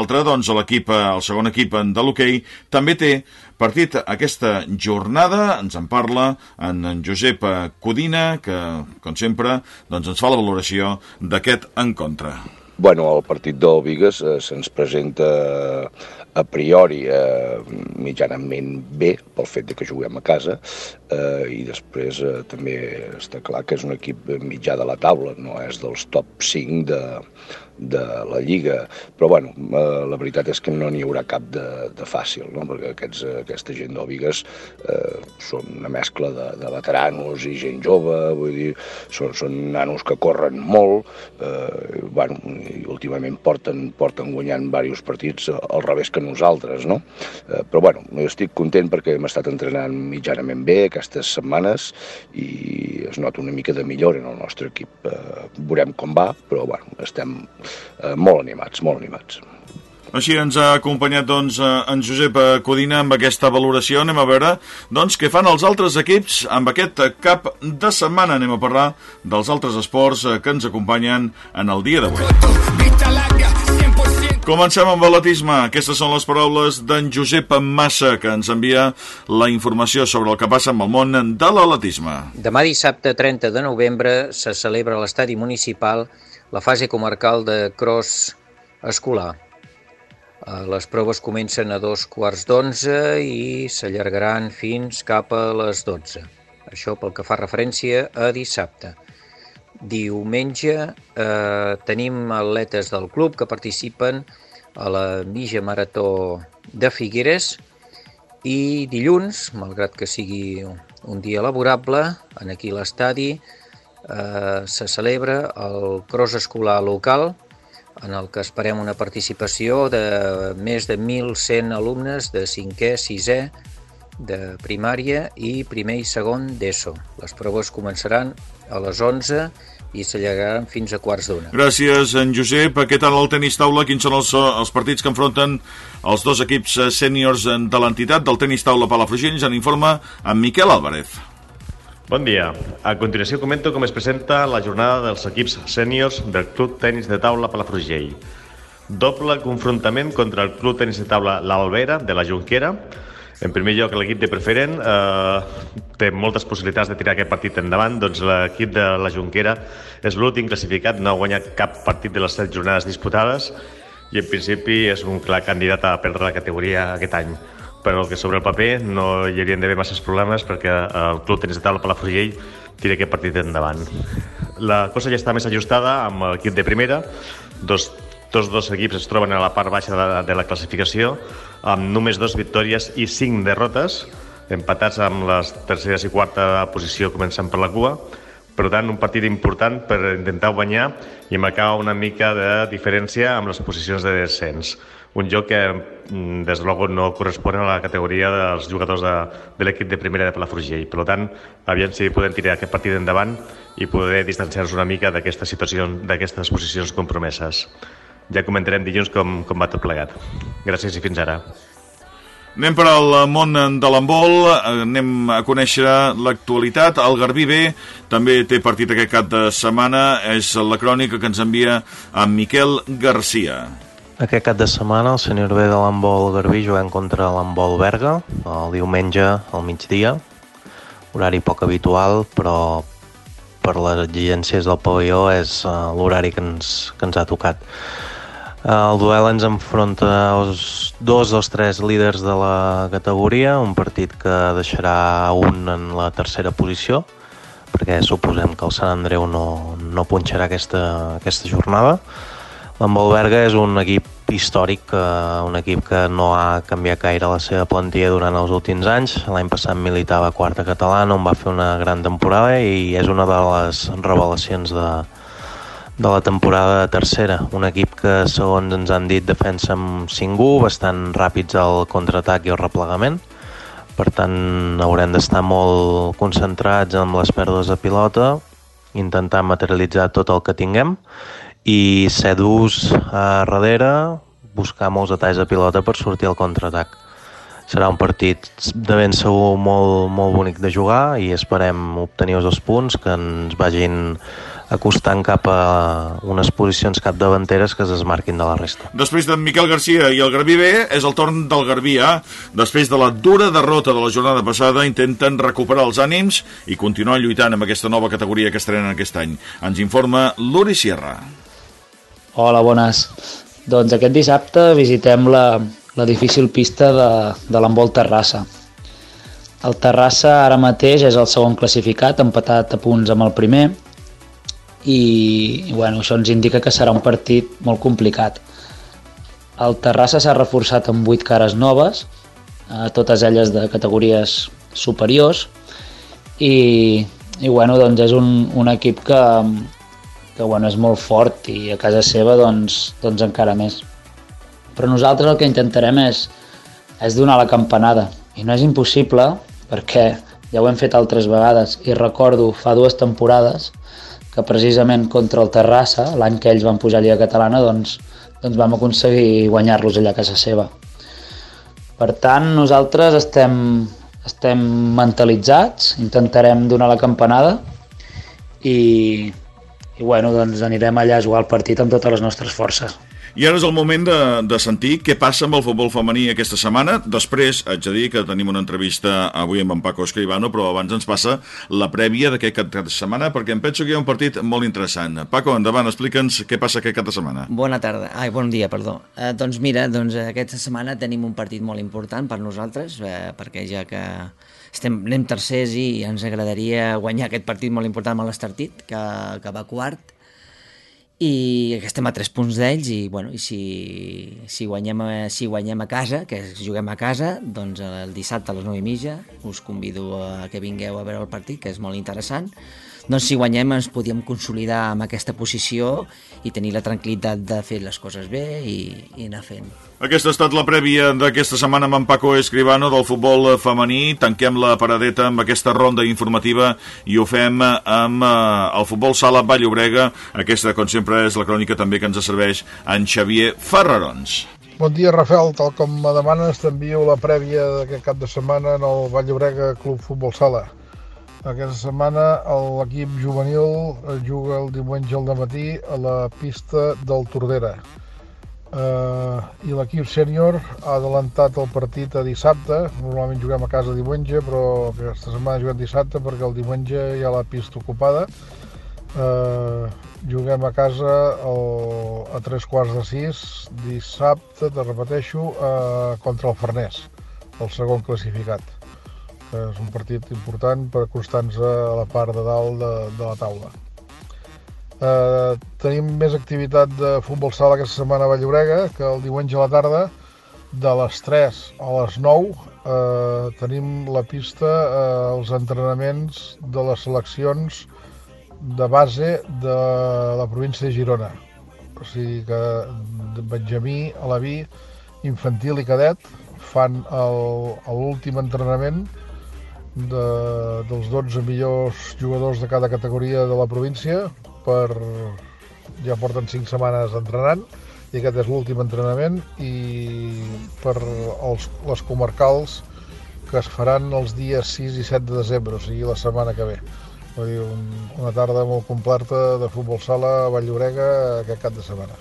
L'altre, doncs, l'equip, el segon equip de l'hoquei, també té partit aquesta jornada. Ens en parla en, Josep Codina, que, com sempre, doncs ens fa la valoració d'aquest encontre. Bueno, el partit del Vigues eh, se'ns presenta a priori eh, mitjanament bé pel fet de que juguem a casa eh, i després eh, també està clar que és un equip mitjà de la taula, no és dels top 5 de, de la Lliga, però bueno, eh, la veritat és que no n'hi haurà cap de, de fàcil, no? perquè aquests, aquesta gent d'Òvigues eh, són una mescla de, de veteranos i gent jove, vull dir, són, són nanos que corren molt, eh, bueno, i últimament porten, porten guanyant diversos partits al revés que nosaltres, no? Eh, però bueno, estic content perquè hem estat entrenant mitjanament bé aquestes setmanes i es nota una mica de millora en el nostre equip. Eh, veurem com va, però bueno, estem eh, molt animats, molt animats. Així ens ha acompanyat doncs, eh, en Josep Codina amb aquesta valoració. Anem a veure doncs, què fan els altres equips amb aquest cap de setmana. Anem a parlar dels altres esports eh, que ens acompanyen en el dia d'avui. Comencem amb l'atletisme. Aquestes són les paraules d'en Josep Massa, que ens envia la informació sobre el que passa amb el món de l'atletisme. Demà dissabte 30 de novembre se celebra a l'estadi municipal la fase comarcal de cross escolar. Eh, les proves comencen a dos quarts d'onze i s'allargaran fins cap a les dotze. Això pel que fa referència a dissabte. Diumenge eh, tenim atletes del club que participen a la mitja marató de Figueres i dilluns, malgrat que sigui un dia laborable, en aquí l'estadi, eh, se celebra el cross escolar local en el que esperem una participació de més de 1.100 alumnes de 5è, 6è, de primària i primer i segon d'ESO. Les proves començaran a les 11 i s'allargaran fins a quarts d'una. Gràcies, en Josep. Què tal el tenis taula? Quins són els, els partits que enfronten els dos equips sèniors de l'entitat del tenis taula Palafrugell? En informa en Miquel Álvarez. Bon dia. A continuació comento com es presenta la jornada dels equips sèniors del Club Tenis de Taula Palafrugell. Doble confrontament contra el Club Tenis de Taula L'Albera de la Junquera. En primer lloc, l'equip de preferent eh, té moltes possibilitats de tirar aquest partit endavant, doncs l'equip de la Junquera és l'últim classificat, no ha guanyat cap partit de les set jornades disputades i en principi és un clar candidat a perdre la categoria aquest any. Però que sobre el paper no hi haurien d'haver masses problemes perquè el club tenis de taula Palafrugell tira aquest partit endavant. La cosa ja està més ajustada amb l'equip de primera, dos, tots dos equips es troben a la part baixa de, de la classificació amb només dos victòries i cinc derrotes, empatats amb les terceres i quarta posició començant per la cua, per tant, un partit important per intentar guanyar i marcar una mica de diferència amb les posicions de descens un joc que mm, des de luego no correspon a la categoria dels jugadors de, de l'equip de primera de Palafrugell. Per tant, aviam si podem tirar aquest partit endavant i poder distanciar-nos una mica d'aquesta situació, d'aquestes posicions compromeses. Ja comentarem dilluns com, com va tot plegat. Gràcies i fins ara. Anem per al món de l'embol, anem a conèixer l'actualitat. El Garbí B també té partit aquest cap de setmana, és la crònica que ens envia en Miquel Garcia. Aquest cap de setmana el senyor B de l'handbol Garbí juguem contra l'handbol Berga el diumenge al migdia, horari poc habitual, però per les exigències del pavelló és uh, l'horari que, ens, que ens ha tocat. El duel ens enfronta els dos dels tres líders de la categoria, un partit que deixarà un en la tercera posició, perquè suposem que el Sant Andreu no, no punxarà aquesta, aquesta jornada. L'Embol Berga és un equip històric, eh, un equip que no ha canviat gaire la seva plantilla durant els últims anys. L'any passat militava a quarta catalana, on va fer una gran temporada i és una de les revelacions de, de la temporada tercera. Un equip que, segons ens han dit, defensa amb 5-1, bastant ràpids al contraatac i al replegament. Per tant, haurem d'estar molt concentrats en les pèrdues de pilota, intentar materialitzar tot el que tinguem i ser durs a darrere, buscar molts detalls de pilota per sortir al contraatac. Serà un partit de ben segur molt, molt bonic de jugar i esperem obtenir els dos punts que ens vagin acostant cap a unes posicions capdavanteres que es desmarquin de la resta. Després de Miquel Garcia i el Garbí B, és el torn del Garbí A. Després de la dura derrota de la jornada passada, intenten recuperar els ànims i continuar lluitant amb aquesta nova categoria que estrenen aquest any. Ens informa Luri Sierra. Hola, bones. Doncs aquest dissabte visitem la, la difícil pista de, de l'envol Terrassa. El Terrassa ara mateix és el segon classificat, empatat a punts amb el primer, i, bueno, això ens indica que serà un partit molt complicat. El Terrassa s'ha reforçat amb 8 cares noves, eh, totes elles de categories superiors, i, i bueno, doncs és un, un equip que, que bueno, és molt fort i a casa seva doncs, doncs encara més. Però nosaltres el que intentarem és, és donar la campanada i no és impossible perquè ja ho hem fet altres vegades i recordo fa dues temporades que precisament contra el Terrassa, l'any que ells van pujar a Lliga Catalana, doncs, doncs vam aconseguir guanyar-los allà a casa seva. Per tant, nosaltres estem, estem mentalitzats, intentarem donar la campanada i, i bueno, doncs anirem allà a jugar el partit amb totes les nostres forces. I ara és el moment de, de sentir què passa amb el futbol femení aquesta setmana. Després haig de dir que tenim una entrevista avui amb en Paco Escribano, però abans ens passa la prèvia d'aquest cap de setmana, perquè em penso que hi ha un partit molt interessant. Paco, endavant, explica'ns què passa aquest cap de setmana. Bona tarda, ai, bon dia, perdó. Eh, doncs mira, doncs aquesta setmana tenim un partit molt important per nosaltres, eh, perquè ja que estem, anem tercers i ens agradaria guanyar aquest partit molt important amb l'Estartit, que, que va quart, i estem a tres punts d'ells i, bueno, i si, si, guanyem a, si guanyem a casa, que juguem a casa, doncs el dissabte a les 9 i mitja us convido a que vingueu a veure el partit, que és molt interessant doncs si guanyem ens podíem consolidar amb aquesta posició i tenir la tranquil·litat de fer les coses bé i, i anar fent. Aquesta ha estat la prèvia d'aquesta setmana amb en Paco Escribano del futbol femení. Tanquem la paradeta amb aquesta ronda informativa i ho fem amb eh, el futbol sala Vall-Obrega. Aquesta, com sempre, és la crònica també que ens serveix en Xavier Ferrarons. Bon dia, Rafael. Tal com me demanes, t'envio la prèvia d'aquest cap de setmana en el Vall-Obrega Club Futbol Sala. Aquesta setmana l'equip juvenil juga el diumenge al matí a la pista del Tordera. Uh, I l'equip sènior ha adelantat el partit a dissabte. Normalment juguem a casa diumenge, però aquesta setmana juguem dissabte perquè el diumenge hi ha la pista ocupada. Uh, juguem a casa el, a tres quarts de sis dissabte, te repeteixo, uh, contra el Farnès, el segon classificat és un partit important per acostar-nos a la part de dalt de, de la taula. Eh, tenim més activitat de futbol sala aquesta setmana a Valllorega, que el diumenge a la tarda, de les 3 a les 9, eh, tenim la pista, eh, els entrenaments de les seleccions de base de la província de Girona. O sigui que Benjamí, Alaví, infantil i cadet fan l'últim entrenament de, dels 12 millors jugadors de cada categoria de la província per ja porten 5 setmanes entrenant i aquest és l'últim entrenament i per els, les comarcals que es faran els dies 6 i 7 de desembre, o sigui la setmana que ve. Vull dir, un, una tarda molt completa de futbol sala a Valllorega aquest cap de setmana.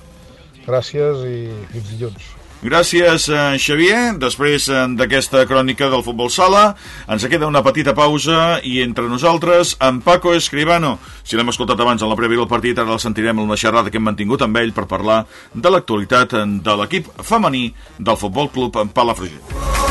Gràcies i fins dilluns. Gràcies, eh, Xavier. Després eh, d'aquesta crònica del futbol sala, ens queda una petita pausa i entre nosaltres, en Paco Escribano. Si l'hem escoltat abans en la prèvia del partit, ara el sentirem en una xerrada que hem mantingut amb ell per parlar de l'actualitat de l'equip femení del Futbol Club Palafrugell.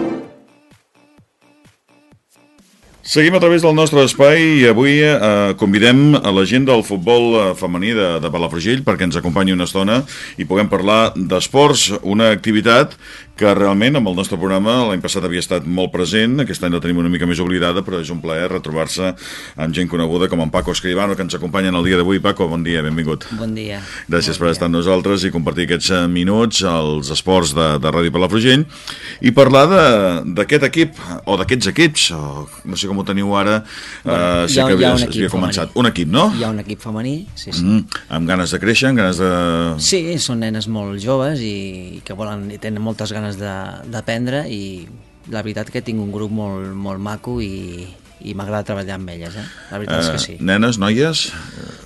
Seguim a través del nostre espai i avui eh, convidem a la gent del futbol eh, femení de, de Palafrugell perquè ens acompanyi una estona i puguem parlar d'esports, una activitat que realment amb el nostre programa l'any passat havia estat molt present, aquest any la tenim una mica més oblidada, però és un plaer retrobar-se amb gent coneguda com en Paco Escribano, que ens acompanya en el dia d'avui. Paco, bon dia, benvingut. Bon dia. Gràcies bon per dia. estar amb nosaltres i compartir aquests eh, minuts als esports de, de Ràdio Palafrugell i parlar de- d'aquest equip, o d'aquests equips, o no sé com ho teniu ara, Bueno, eh, sé ha- que havia, havia començat. femení. Un equip, no? Hi ha un equip femení, sí, sí. Mm, amb ganes de créixer, amb ganes de... Sí, són nenes molt joves i que volen i tenen moltes ganes de- d'aprendre i la veritat que tinc un grup molt, molt maco i, i m'agrada treballar amb elles, eh? La veritat és que sí. Nenes, noies?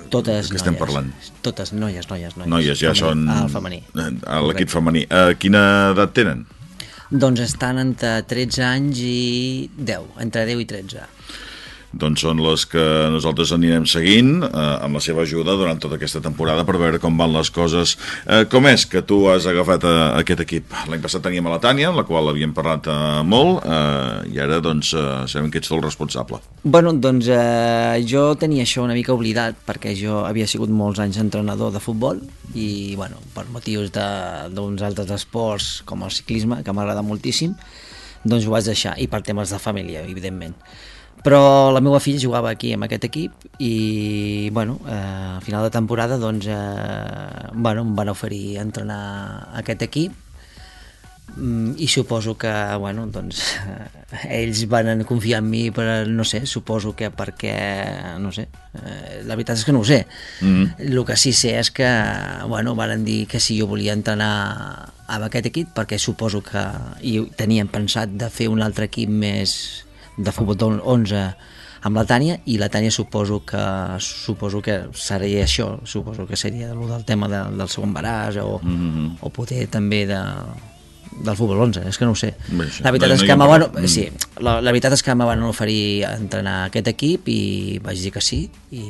Totes que estem noies. parlant? Totes noies, noies, noies. Noies ja Femení. són... Ah, el femení. A l'equip femení. A quina edat tenen? Doncs estan entre 13 anys i 10, entre 10 i 13. Doncs són les que nosaltres anirem seguint eh, amb la seva ajuda durant tota aquesta temporada per veure com van les coses. Eh, com és que tu has agafat eh, aquest equip? L'any passat teníem a la Tània, la qual havíem parlat eh, molt, eh, i ara doncs eh, sabem que ets el responsable. Bueno, doncs eh, jo tenia això una mica oblidat perquè jo havia sigut molts anys entrenador de futbol i, bueno, per motius d'uns altres esports com el ciclisme, que m'agrada moltíssim, doncs ho vaig deixar, i per temes de família, evidentment. Però la meva filla jugava aquí amb aquest equip i, bueno, eh, a final de temporada, doncs, eh, bueno, em van oferir entrenar aquest equip Mm, i suposo que, bueno, doncs, eh, <laughs> ells van confiar en mi per, no sé, suposo que perquè, no sé, eh, la veritat és que no ho sé. Mm. El que sí sé és que, bueno, van dir que si jo volia entrenar amb aquest equip, perquè suposo que i tenien pensat de fer un altre equip més de futbol del 11 amb la Tània i la Tània suposo que suposo que seria això suposo que seria el del tema de, del seu embaràs o, Mm -hmm. o poder també de, del futbol 11, és que no ho sé. Bé, La veritat no- és no que me van. Mm. sí, la, la veritat és que me van oferir entrenar aquest equip i vaig dir que sí i,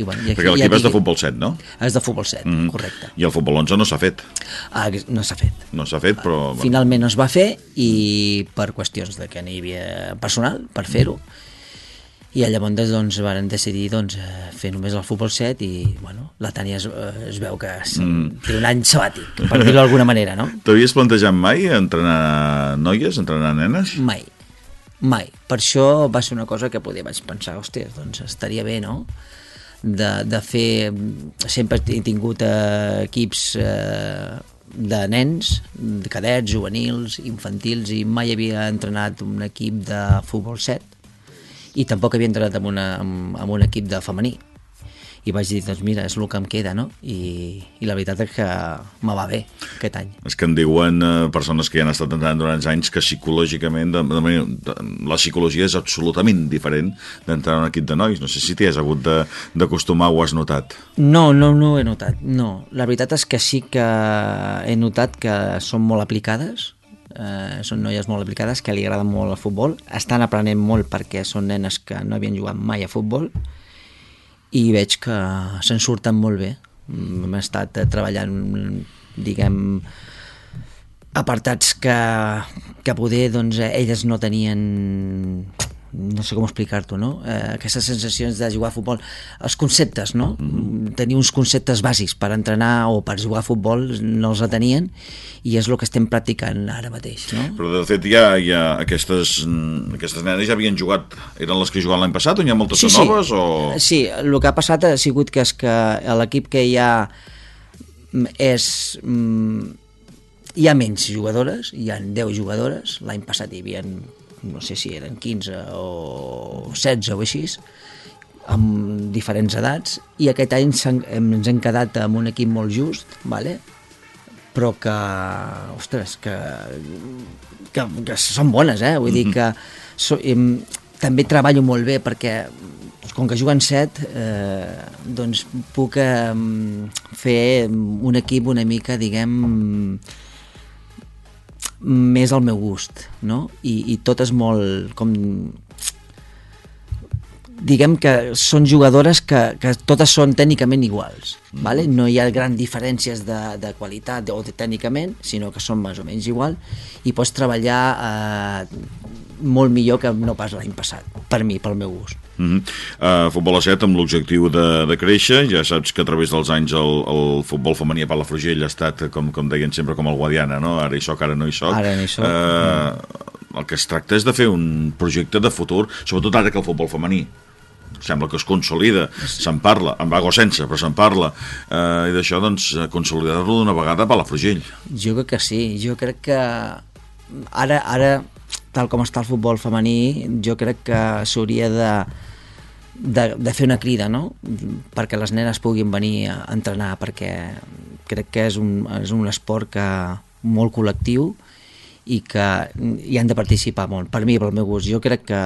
i bueno, i aquí, Perquè l'equip és de futbol 7, no? És de futbol 7, Mhm. correcte. I el futbol 11 no s'ha fet. Ah, no s'ha fet. No s'ha fet, però... Finalment es va fer i per qüestions de que n'hi havia personal per fer-ho i llavors doncs varen decidir doncs, eh, fer només el futbol 7 i bueno, la Tània es, eh, es veu que es, Mm. té un any sabàtic, per dir-ho d'alguna manera, no? T'havies plantejat mai entrenar noies, entrenar nenes? Mai, mai. Per això va ser una cosa que poder vaig pensar, hòstia, doncs estaria bé, no? De, de fer... Sempre he tingut eh, equips eh, de nens, de cadets, juvenils, infantils, i mai havia entrenat un equip de futbol 7 i tampoc havia entrenat amb, una, amb, amb un equip de femení i vaig dir, doncs mira, és el que em queda, no? I, i la veritat és que me va bé aquest any. És que em diuen eh, persones que ja han estat entrenant durant anys que psicològicament, de, de, de, la psicologia és absolutament diferent d'entrar en un equip de nois. No sé si t'hi has hagut de- d'acostumar o has notat. No, no, no ho he notat, no. La veritat és que sí que he notat que són molt aplicades, eh, són noies molt aplicades, que li agrada molt el futbol, estan aprenent molt perquè són nenes que no havien jugat mai a futbol i veig que se'n surten molt bé. Mm, Hem estat eh, treballant, diguem, apartats que, que poder doncs, eh, elles no tenien no sé com explicar-t'ho, no? Eh, aquestes sensacions de jugar a futbol, els conceptes, no? Mm -hmm. Tenir uns conceptes bàsics per entrenar o per jugar a futbol no els tenien i és el que estem practicant ara mateix, no? Però de fet ja, ja aquestes, mm, aquestes nenes ja havien jugat, eren les que jugaven l'any passat o n'hi ha moltes Sí, sí. noves? O... Sí, el que ha passat ha sigut que és que l'equip que hi ha mm, és... Mm, hi ha menys jugadores, hi ha 10 jugadores, l'any passat hi havia no sé si eren 15 o 16 o així, amb diferents edats, i aquest any ens hem quedat amb un equip molt just, vale? però que, ostres, que, que, que són bones, eh? Vull dir que so, em, també treballo molt bé perquè com que juguen set, eh, doncs puc eh, fer un equip una mica, diguem, més al meu gust, no? I, i tot és molt com diguem que són jugadores que, que totes són tècnicament iguals, mm. vale? no hi ha grans diferències de, de qualitat o de tècnicament, sinó que són més o menys igual i pots treballar eh, molt millor que no pas l'any passat, per mi, pel meu gust. Mm -hmm. uh, futbol a 7 amb l'objectiu de, de créixer, ja saps que a través dels anys el, el futbol femení a Palafrugell ha estat, com, com deien sempre, com el Guadiana, no? ara hi soc, ara no hi soc. Ara no hi soc. Uh, el que es tracta és de fer un projecte de futur, sobretot ara que el futbol femení sembla que es consolida, se'n parla, amb vago sense, però se'n parla, eh, i d'això, doncs, consolidar-lo d'una vegada a Palafrugell. Jo crec que sí, jo crec que ara, ara tal com està el futbol femení, jo crec que s'hauria de, de, de fer una crida, no?, perquè les nenes puguin venir a entrenar, perquè crec que és un, és un esport que molt col·lectiu i que hi han de participar molt. Per mi, pel meu gust, jo crec que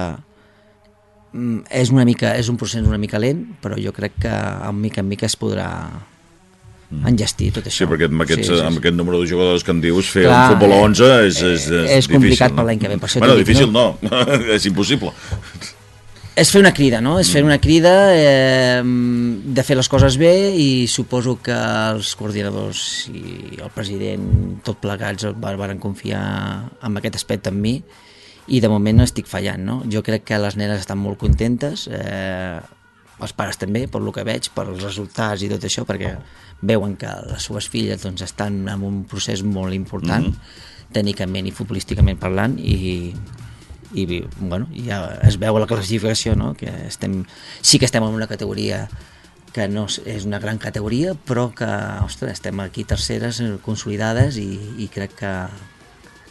Mm, és una mica és un procés una mica lent, però jo crec que en mica en mica es podrà mm. engestir tot això. Sí, perquè amb, aquests, sí, sí, sí. amb aquest número de jugadors que em dius, fer Clar, un futbol a 11 és, és, és, és complicat no? per l'any que ve. Per bueno, difícil no, no. <laughs> és impossible. És fer una crida, no? És fer mm. una crida eh, de fer les coses bé i suposo que els coordinadors i el president, tot plegats, van confiar en aquest aspecte en mi i de moment no estic fallant, no? Jo crec que les nenes estan molt contentes, eh, els pares també, per lo que veig, per els resultats i tot això, perquè veuen que les seves filles doncs, estan en un procés molt important, mm -hmm. tècnicament i futbolísticament parlant, i, i bueno, ja es veu a la classificació no? que estem, sí que estem en una categoria que no és una gran categoria, però que, ostres, estem aquí terceres consolidades i, i crec que,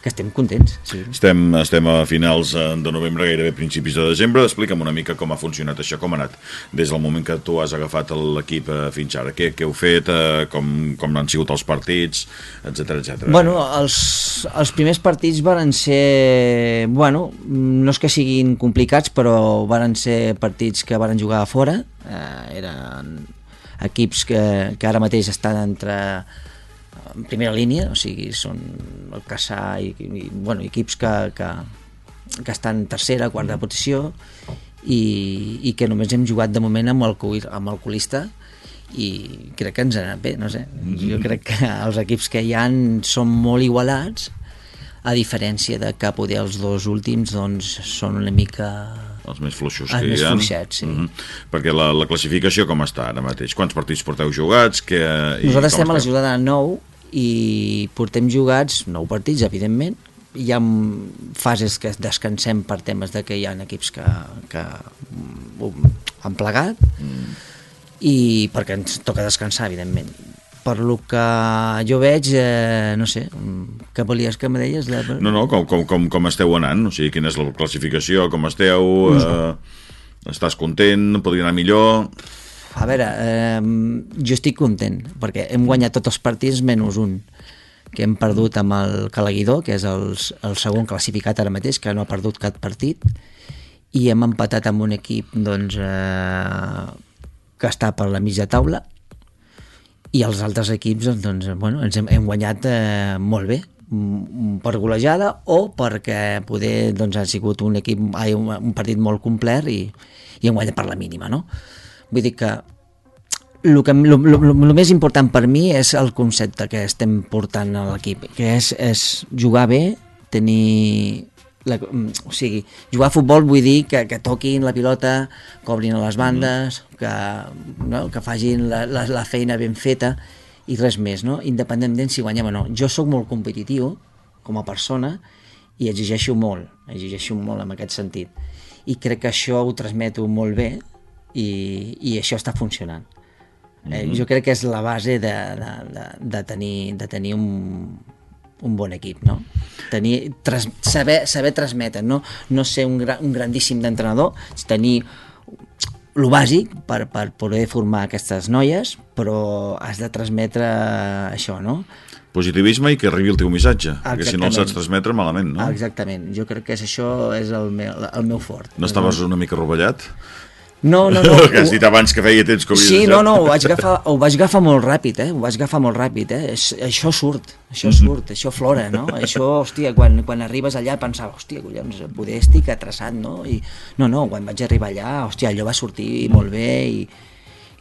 que estem contents. Sí. Estem, estem a finals eh, de novembre, gairebé principis de desembre. Explica'm una mica com ha funcionat això, com ha anat des del moment que tu has agafat l'equip eh, fins ara. Què, què heu fet, eh, com, com han sigut els partits, etc etc. Bueno, els, els primers partits varen ser... Bueno, no és que siguin complicats, però varen ser partits que varen jugar a fora. Eh, eren equips que, que ara mateix estan entre en primera línia, o sigui, són el Caçà i, i bueno, equips que, que, que estan tercera, quarta posició i, i que només hem jugat de moment amb el, amb el colista i crec que ens ha anat bé, no sé. Jo crec que els equips que hi han són molt igualats, a diferència de que poder els dos últims doncs, són una mica els més fluixos els que més hi ha. fluixets, sí. Mm -hmm. Perquè la, la classificació com està ara mateix? Quants partits porteu jugats? Que, Nosaltres estem a la jugada 9 i portem jugats nou partits, evidentment, hi ha fases que descansem per temes de que hi ha equips que, que han plegat mm. i perquè ens toca descansar, evidentment. Per lo que jo veig, eh, no sé, què volies que me deies? De... No, no, com, com, com, com esteu anant? O sigui, quina és la classificació, com esteu... Eh, estàs content? Podria anar millor? a veure, eh, jo estic content, perquè hem guanyat tots els partits menys un, que hem perdut amb el Calaguidor, que és el, el segon classificat ara mateix, que no ha perdut cap partit, i hem empatat amb un equip doncs, eh, que està per la mitja taula, i els altres equips doncs, bueno, ens hem, hem guanyat eh, molt bé, per golejada o perquè poder doncs, ha sigut un equip un, un partit molt complet i, i hem guanyat per la mínima no? Vull dir que el, que, el, el, el més important per mi és el concepte que estem portant a l'equip, que és, és jugar bé, tenir... La, o sigui, jugar a futbol vull dir que, que toquin la pilota, cobrin a les bandes, que, no, que fagin la, la, la feina ben feta i res més, no? independentment si guanyem o no. Jo sóc molt competitiu com a persona i exigeixo molt, exigeixo molt en aquest sentit. I crec que això ho transmeto molt bé i, i això està funcionant. Mm -hmm. eh, jo crec que és la base de, de, de, de tenir, de tenir un, un bon equip, no? Tenir, tras, saber, saber transmetre, no, no ser un, gra, un grandíssim d'entrenador, tenir el bàsic per, per poder formar aquestes noies, però has de transmetre això, no? Positivisme i que arribi el teu missatge, perquè si no el Exactament. saps transmetre malament, no? Exactament, jo crec que és això és el meu, el meu fort. No estaves una mica rovellat? No, no, no. <laughs> que has dit abans que feia temps que Sí, no, no, ho vaig, agafar, ho vaig agafar molt ràpid, eh? Ho vaig agafar molt ràpid, eh? És, això surt, això Mhm. surt, això flora, no? Això, hòstia, quan, quan arribes allà pensava, hòstia, collons, poder estic atrasat, no? I, no, no, quan vaig arribar allà, hòstia, allò va sortir molt bé i,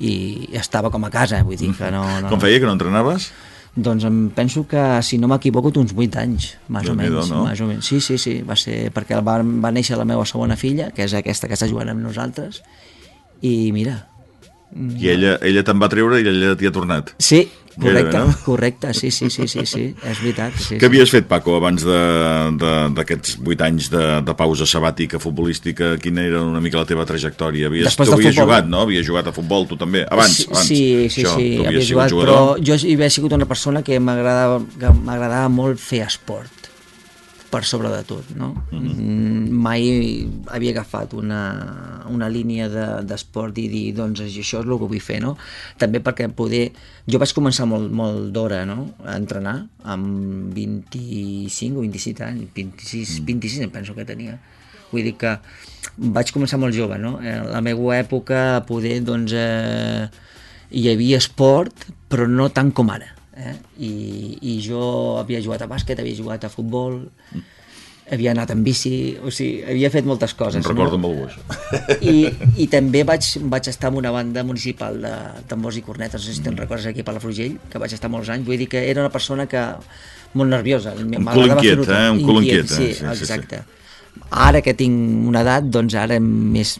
i estava com a casa, vull dir que no... no Com feia, que no entrenaves? Doncs em penso que, si no m'equivoco, uns 8 anys, més o menys. no? Més o menys. Sí, sí, sí, va ser perquè va, va néixer la meva segona filla, que és aquesta que està jugant amb nosaltres, i mira... I ella, ella te'n va treure i ella t'hi ha tornat. Sí, correcte, Gairebé, no? correcte, sí, sí, sí, sí, sí, és veritat. Sí, Què havies fet, Paco, abans d'aquests vuit anys de, de pausa sabàtica futbolística? Quina era una mica la teva trajectòria? Havies, Després tu de havies futbol. jugat, no? Havies jugat a futbol, tu també? Abans, sí, abans. Sí, sí, Això, sí, havia jugat, jugador? però jo havia sigut una persona que m'agradava molt fer esport per sobre de tot, no? Mm, Mai havia agafat una, una línia de- d'esport i dir, doncs això és el que vull fer, no? També perquè poder... Jo vaig començar molt, molt d'hora, no?, a entrenar, amb 25 o 27 anys, 26, 26 em penso que tenia. Vull dir que vaig començar molt jove, no? En la meva època poder, doncs, eh, hi havia esport, però no tant com ara. Eh? I, I jo havia jugat a bàsquet, havia jugat a futbol, havia anat en bici, o sigui, havia fet moltes coses. Em recordo no? el gos. I, i també vaig, vaig estar en una banda municipal de tambors i cornetes, no sé si te'n recordes aquí a Palafrugell, que vaig estar molts anys, vull dir que era una persona que molt nerviosa. cul m'agradava inquiet, eh? Un cul inquiet, eh? Sí, Sí, sí, sí. Ara que tinc una edat, doncs ara més,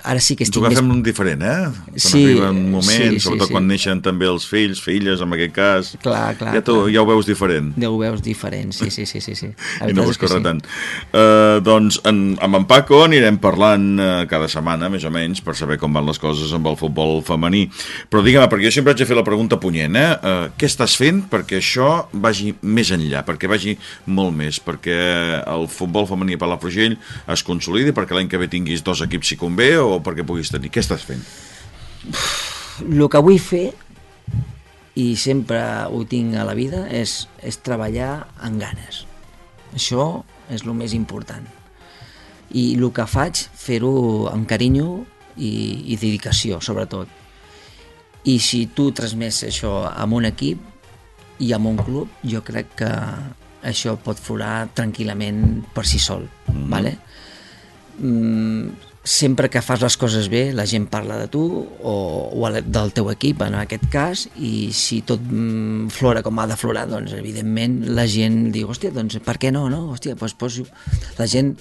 ara sí que estic més... un diferent, eh? Quan Sí, arriba un moment, sí, sí, sobretot sí. quan neixen també els fills, filles, en aquest cas, Clar, clar, ja, tu, clar. ja ho veus diferent. Ja ho veus diferent, sí, sí, sí, sí. sí. <laughs> I no vols córrer sí. tant. Uh, doncs en, amb en Paco anirem parlant uh, cada setmana, més o menys, per saber com van les coses amb el futbol femení. Però digue'm, perquè jo sempre haig de fer la pregunta punyent, eh? Uh, què estàs fent perquè això vagi més enllà, perquè vagi molt més, perquè el futbol femení a Palafrugell es consolidi, perquè l'any que ve tinguis dos equips si convé, o perquè puguis tenir. Què estàs fent? el que vull fer i sempre ho tinc a la vida és, és treballar amb ganes això és el més important i el que faig fer-ho amb carinyo i, i dedicació sobretot i si tu transmets això amb un equip i amb un club jo crec que això pot florar tranquil·lament per si sol mm. vale? mm, sempre que fas les coses bé la gent parla de tu o, o del teu equip en aquest cas i si tot mm, flora com ha de florar doncs evidentment la gent diu hòstia doncs per què no, no? Hòstia, doncs, doncs, la gent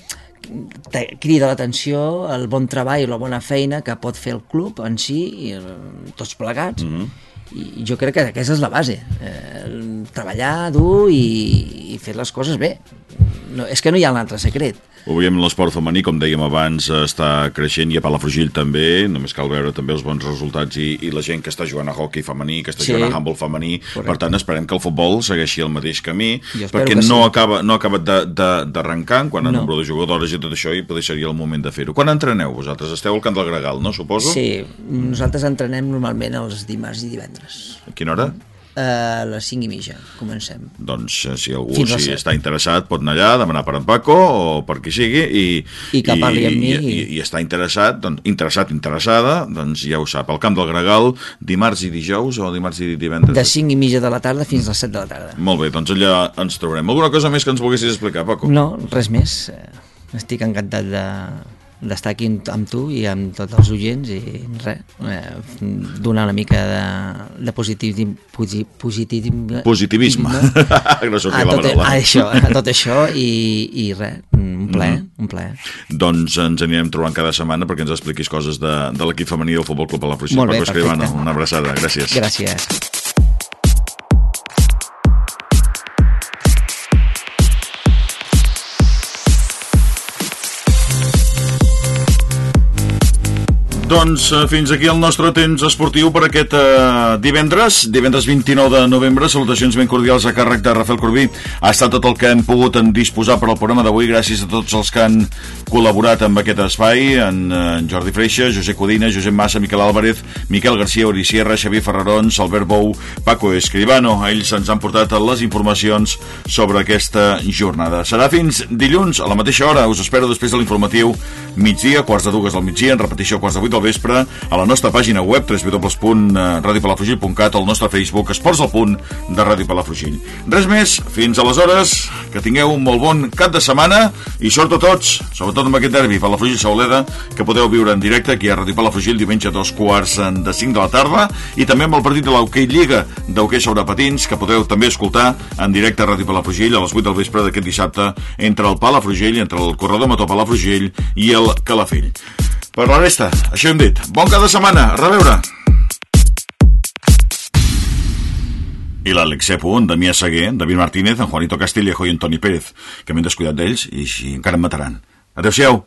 crida l'atenció el bon treball i la bona feina que pot fer el club en si i, eh, tots plegats mm -hmm. I jo crec que aquesta és la base eh, treballar dur i, i fer les coses bé no, és que no hi ha un altre secret Ho veiem l'esport femení, com dèiem abans, està creixent i a Palafrugell també, només cal veure també els bons resultats i, i la gent que està jugant a hockey femení, que està Sí. jugant a handball femení, Correcte. per tant esperem que el futbol segueixi el mateix camí, perquè no, sí. acaba, no de- d'arrencar en quant a No. nombre de jugadores i tot això, i potser seria el moment de fer-ho. Quan entreneu vosaltres? Esteu al Camp del Gregal, no, suposo? Sí, nosaltres entrenem normalment els dimarts i divendres. A quina hora? A les 5 i mitja comencem. Doncs eh, si algú si set. està interessat pot anar allà, demanar per en Paco o per qui sigui i, I que parli amb mi. i, i, i està interessat, doncs, interessat, interessada, doncs ja ho sap, al Camp del Gregal, dimarts i dijous o dimarts i divendres? De 5 i mitja de la tarda fins a les 7 de la tarda. Molt bé, doncs allà ens trobarem. Alguna cosa més que ens volguessis explicar, Paco? No, res més. Eh, Estic encantat de d'estar aquí amb tu i amb tots els oients i res, eh, donar una mica de, de positiv, posi, positiv, Positivisme. <laughs> que no a la tot, a això, a tot això i, i res, un plaer, Mhm. un plaer. Doncs ens anirem trobant cada setmana perquè ens expliquis coses de, de l'equip femení del Futbol Club Palafrugell. Molt bé, Paco Escribano, una abraçada, gràcies. Gràcies. Doncs eh, fins aquí el nostre temps esportiu per aquest eh, divendres, divendres 29 de novembre. Salutacions ben cordials a càrrec de Rafael Corbí. Ha estat tot el que hem pogut en disposar per al programa d'avui, gràcies a tots els que han col·laborat amb aquest espai, en, eh, en Jordi Freixa, Josep Codina, Josep Massa, Miquel Álvarez, Miquel García, Uri Sierra, Xavier Ferrarons, Albert Bou, Paco Escribano. Ells ens han portat les informacions sobre aquesta jornada. Serà fins dilluns a la mateixa hora. Us espero després de l'informatiu migdia, quarts de dues al migdia, en repetició quarts de vuit del vespre a la nostra pàgina web www.radiopalafrugell.cat al nostre Facebook Esports al punt de Ràdio Palafrugell. Res més, fins aleshores, que tingueu un molt bon cap de setmana i sort a tots, sobretot amb aquest derbi Palafrugell-Sauleda, que podeu viure en directe aquí a Ràdio Palafrugell diumenge a dos quarts de cinc de la tarda i també amb el partit de l'Hockey Lliga d'Hockey sobre patins, que podeu també escoltar en directe a Ràdio Palafrugell a les 8 del vespre d'aquest dissabte entre el Palafrugell, entre el corredor Mató Palafrugell i el Calafell. Per la resta, això hem dit. Bon cap de setmana, a reveure! I l'Àlex Sepo, en Damià Seguer, David Martínez, en Juanito Castillejo i en Toni Pérez, que m'hem descuidat d'ells i, i encara em mataran. Adéu-siau!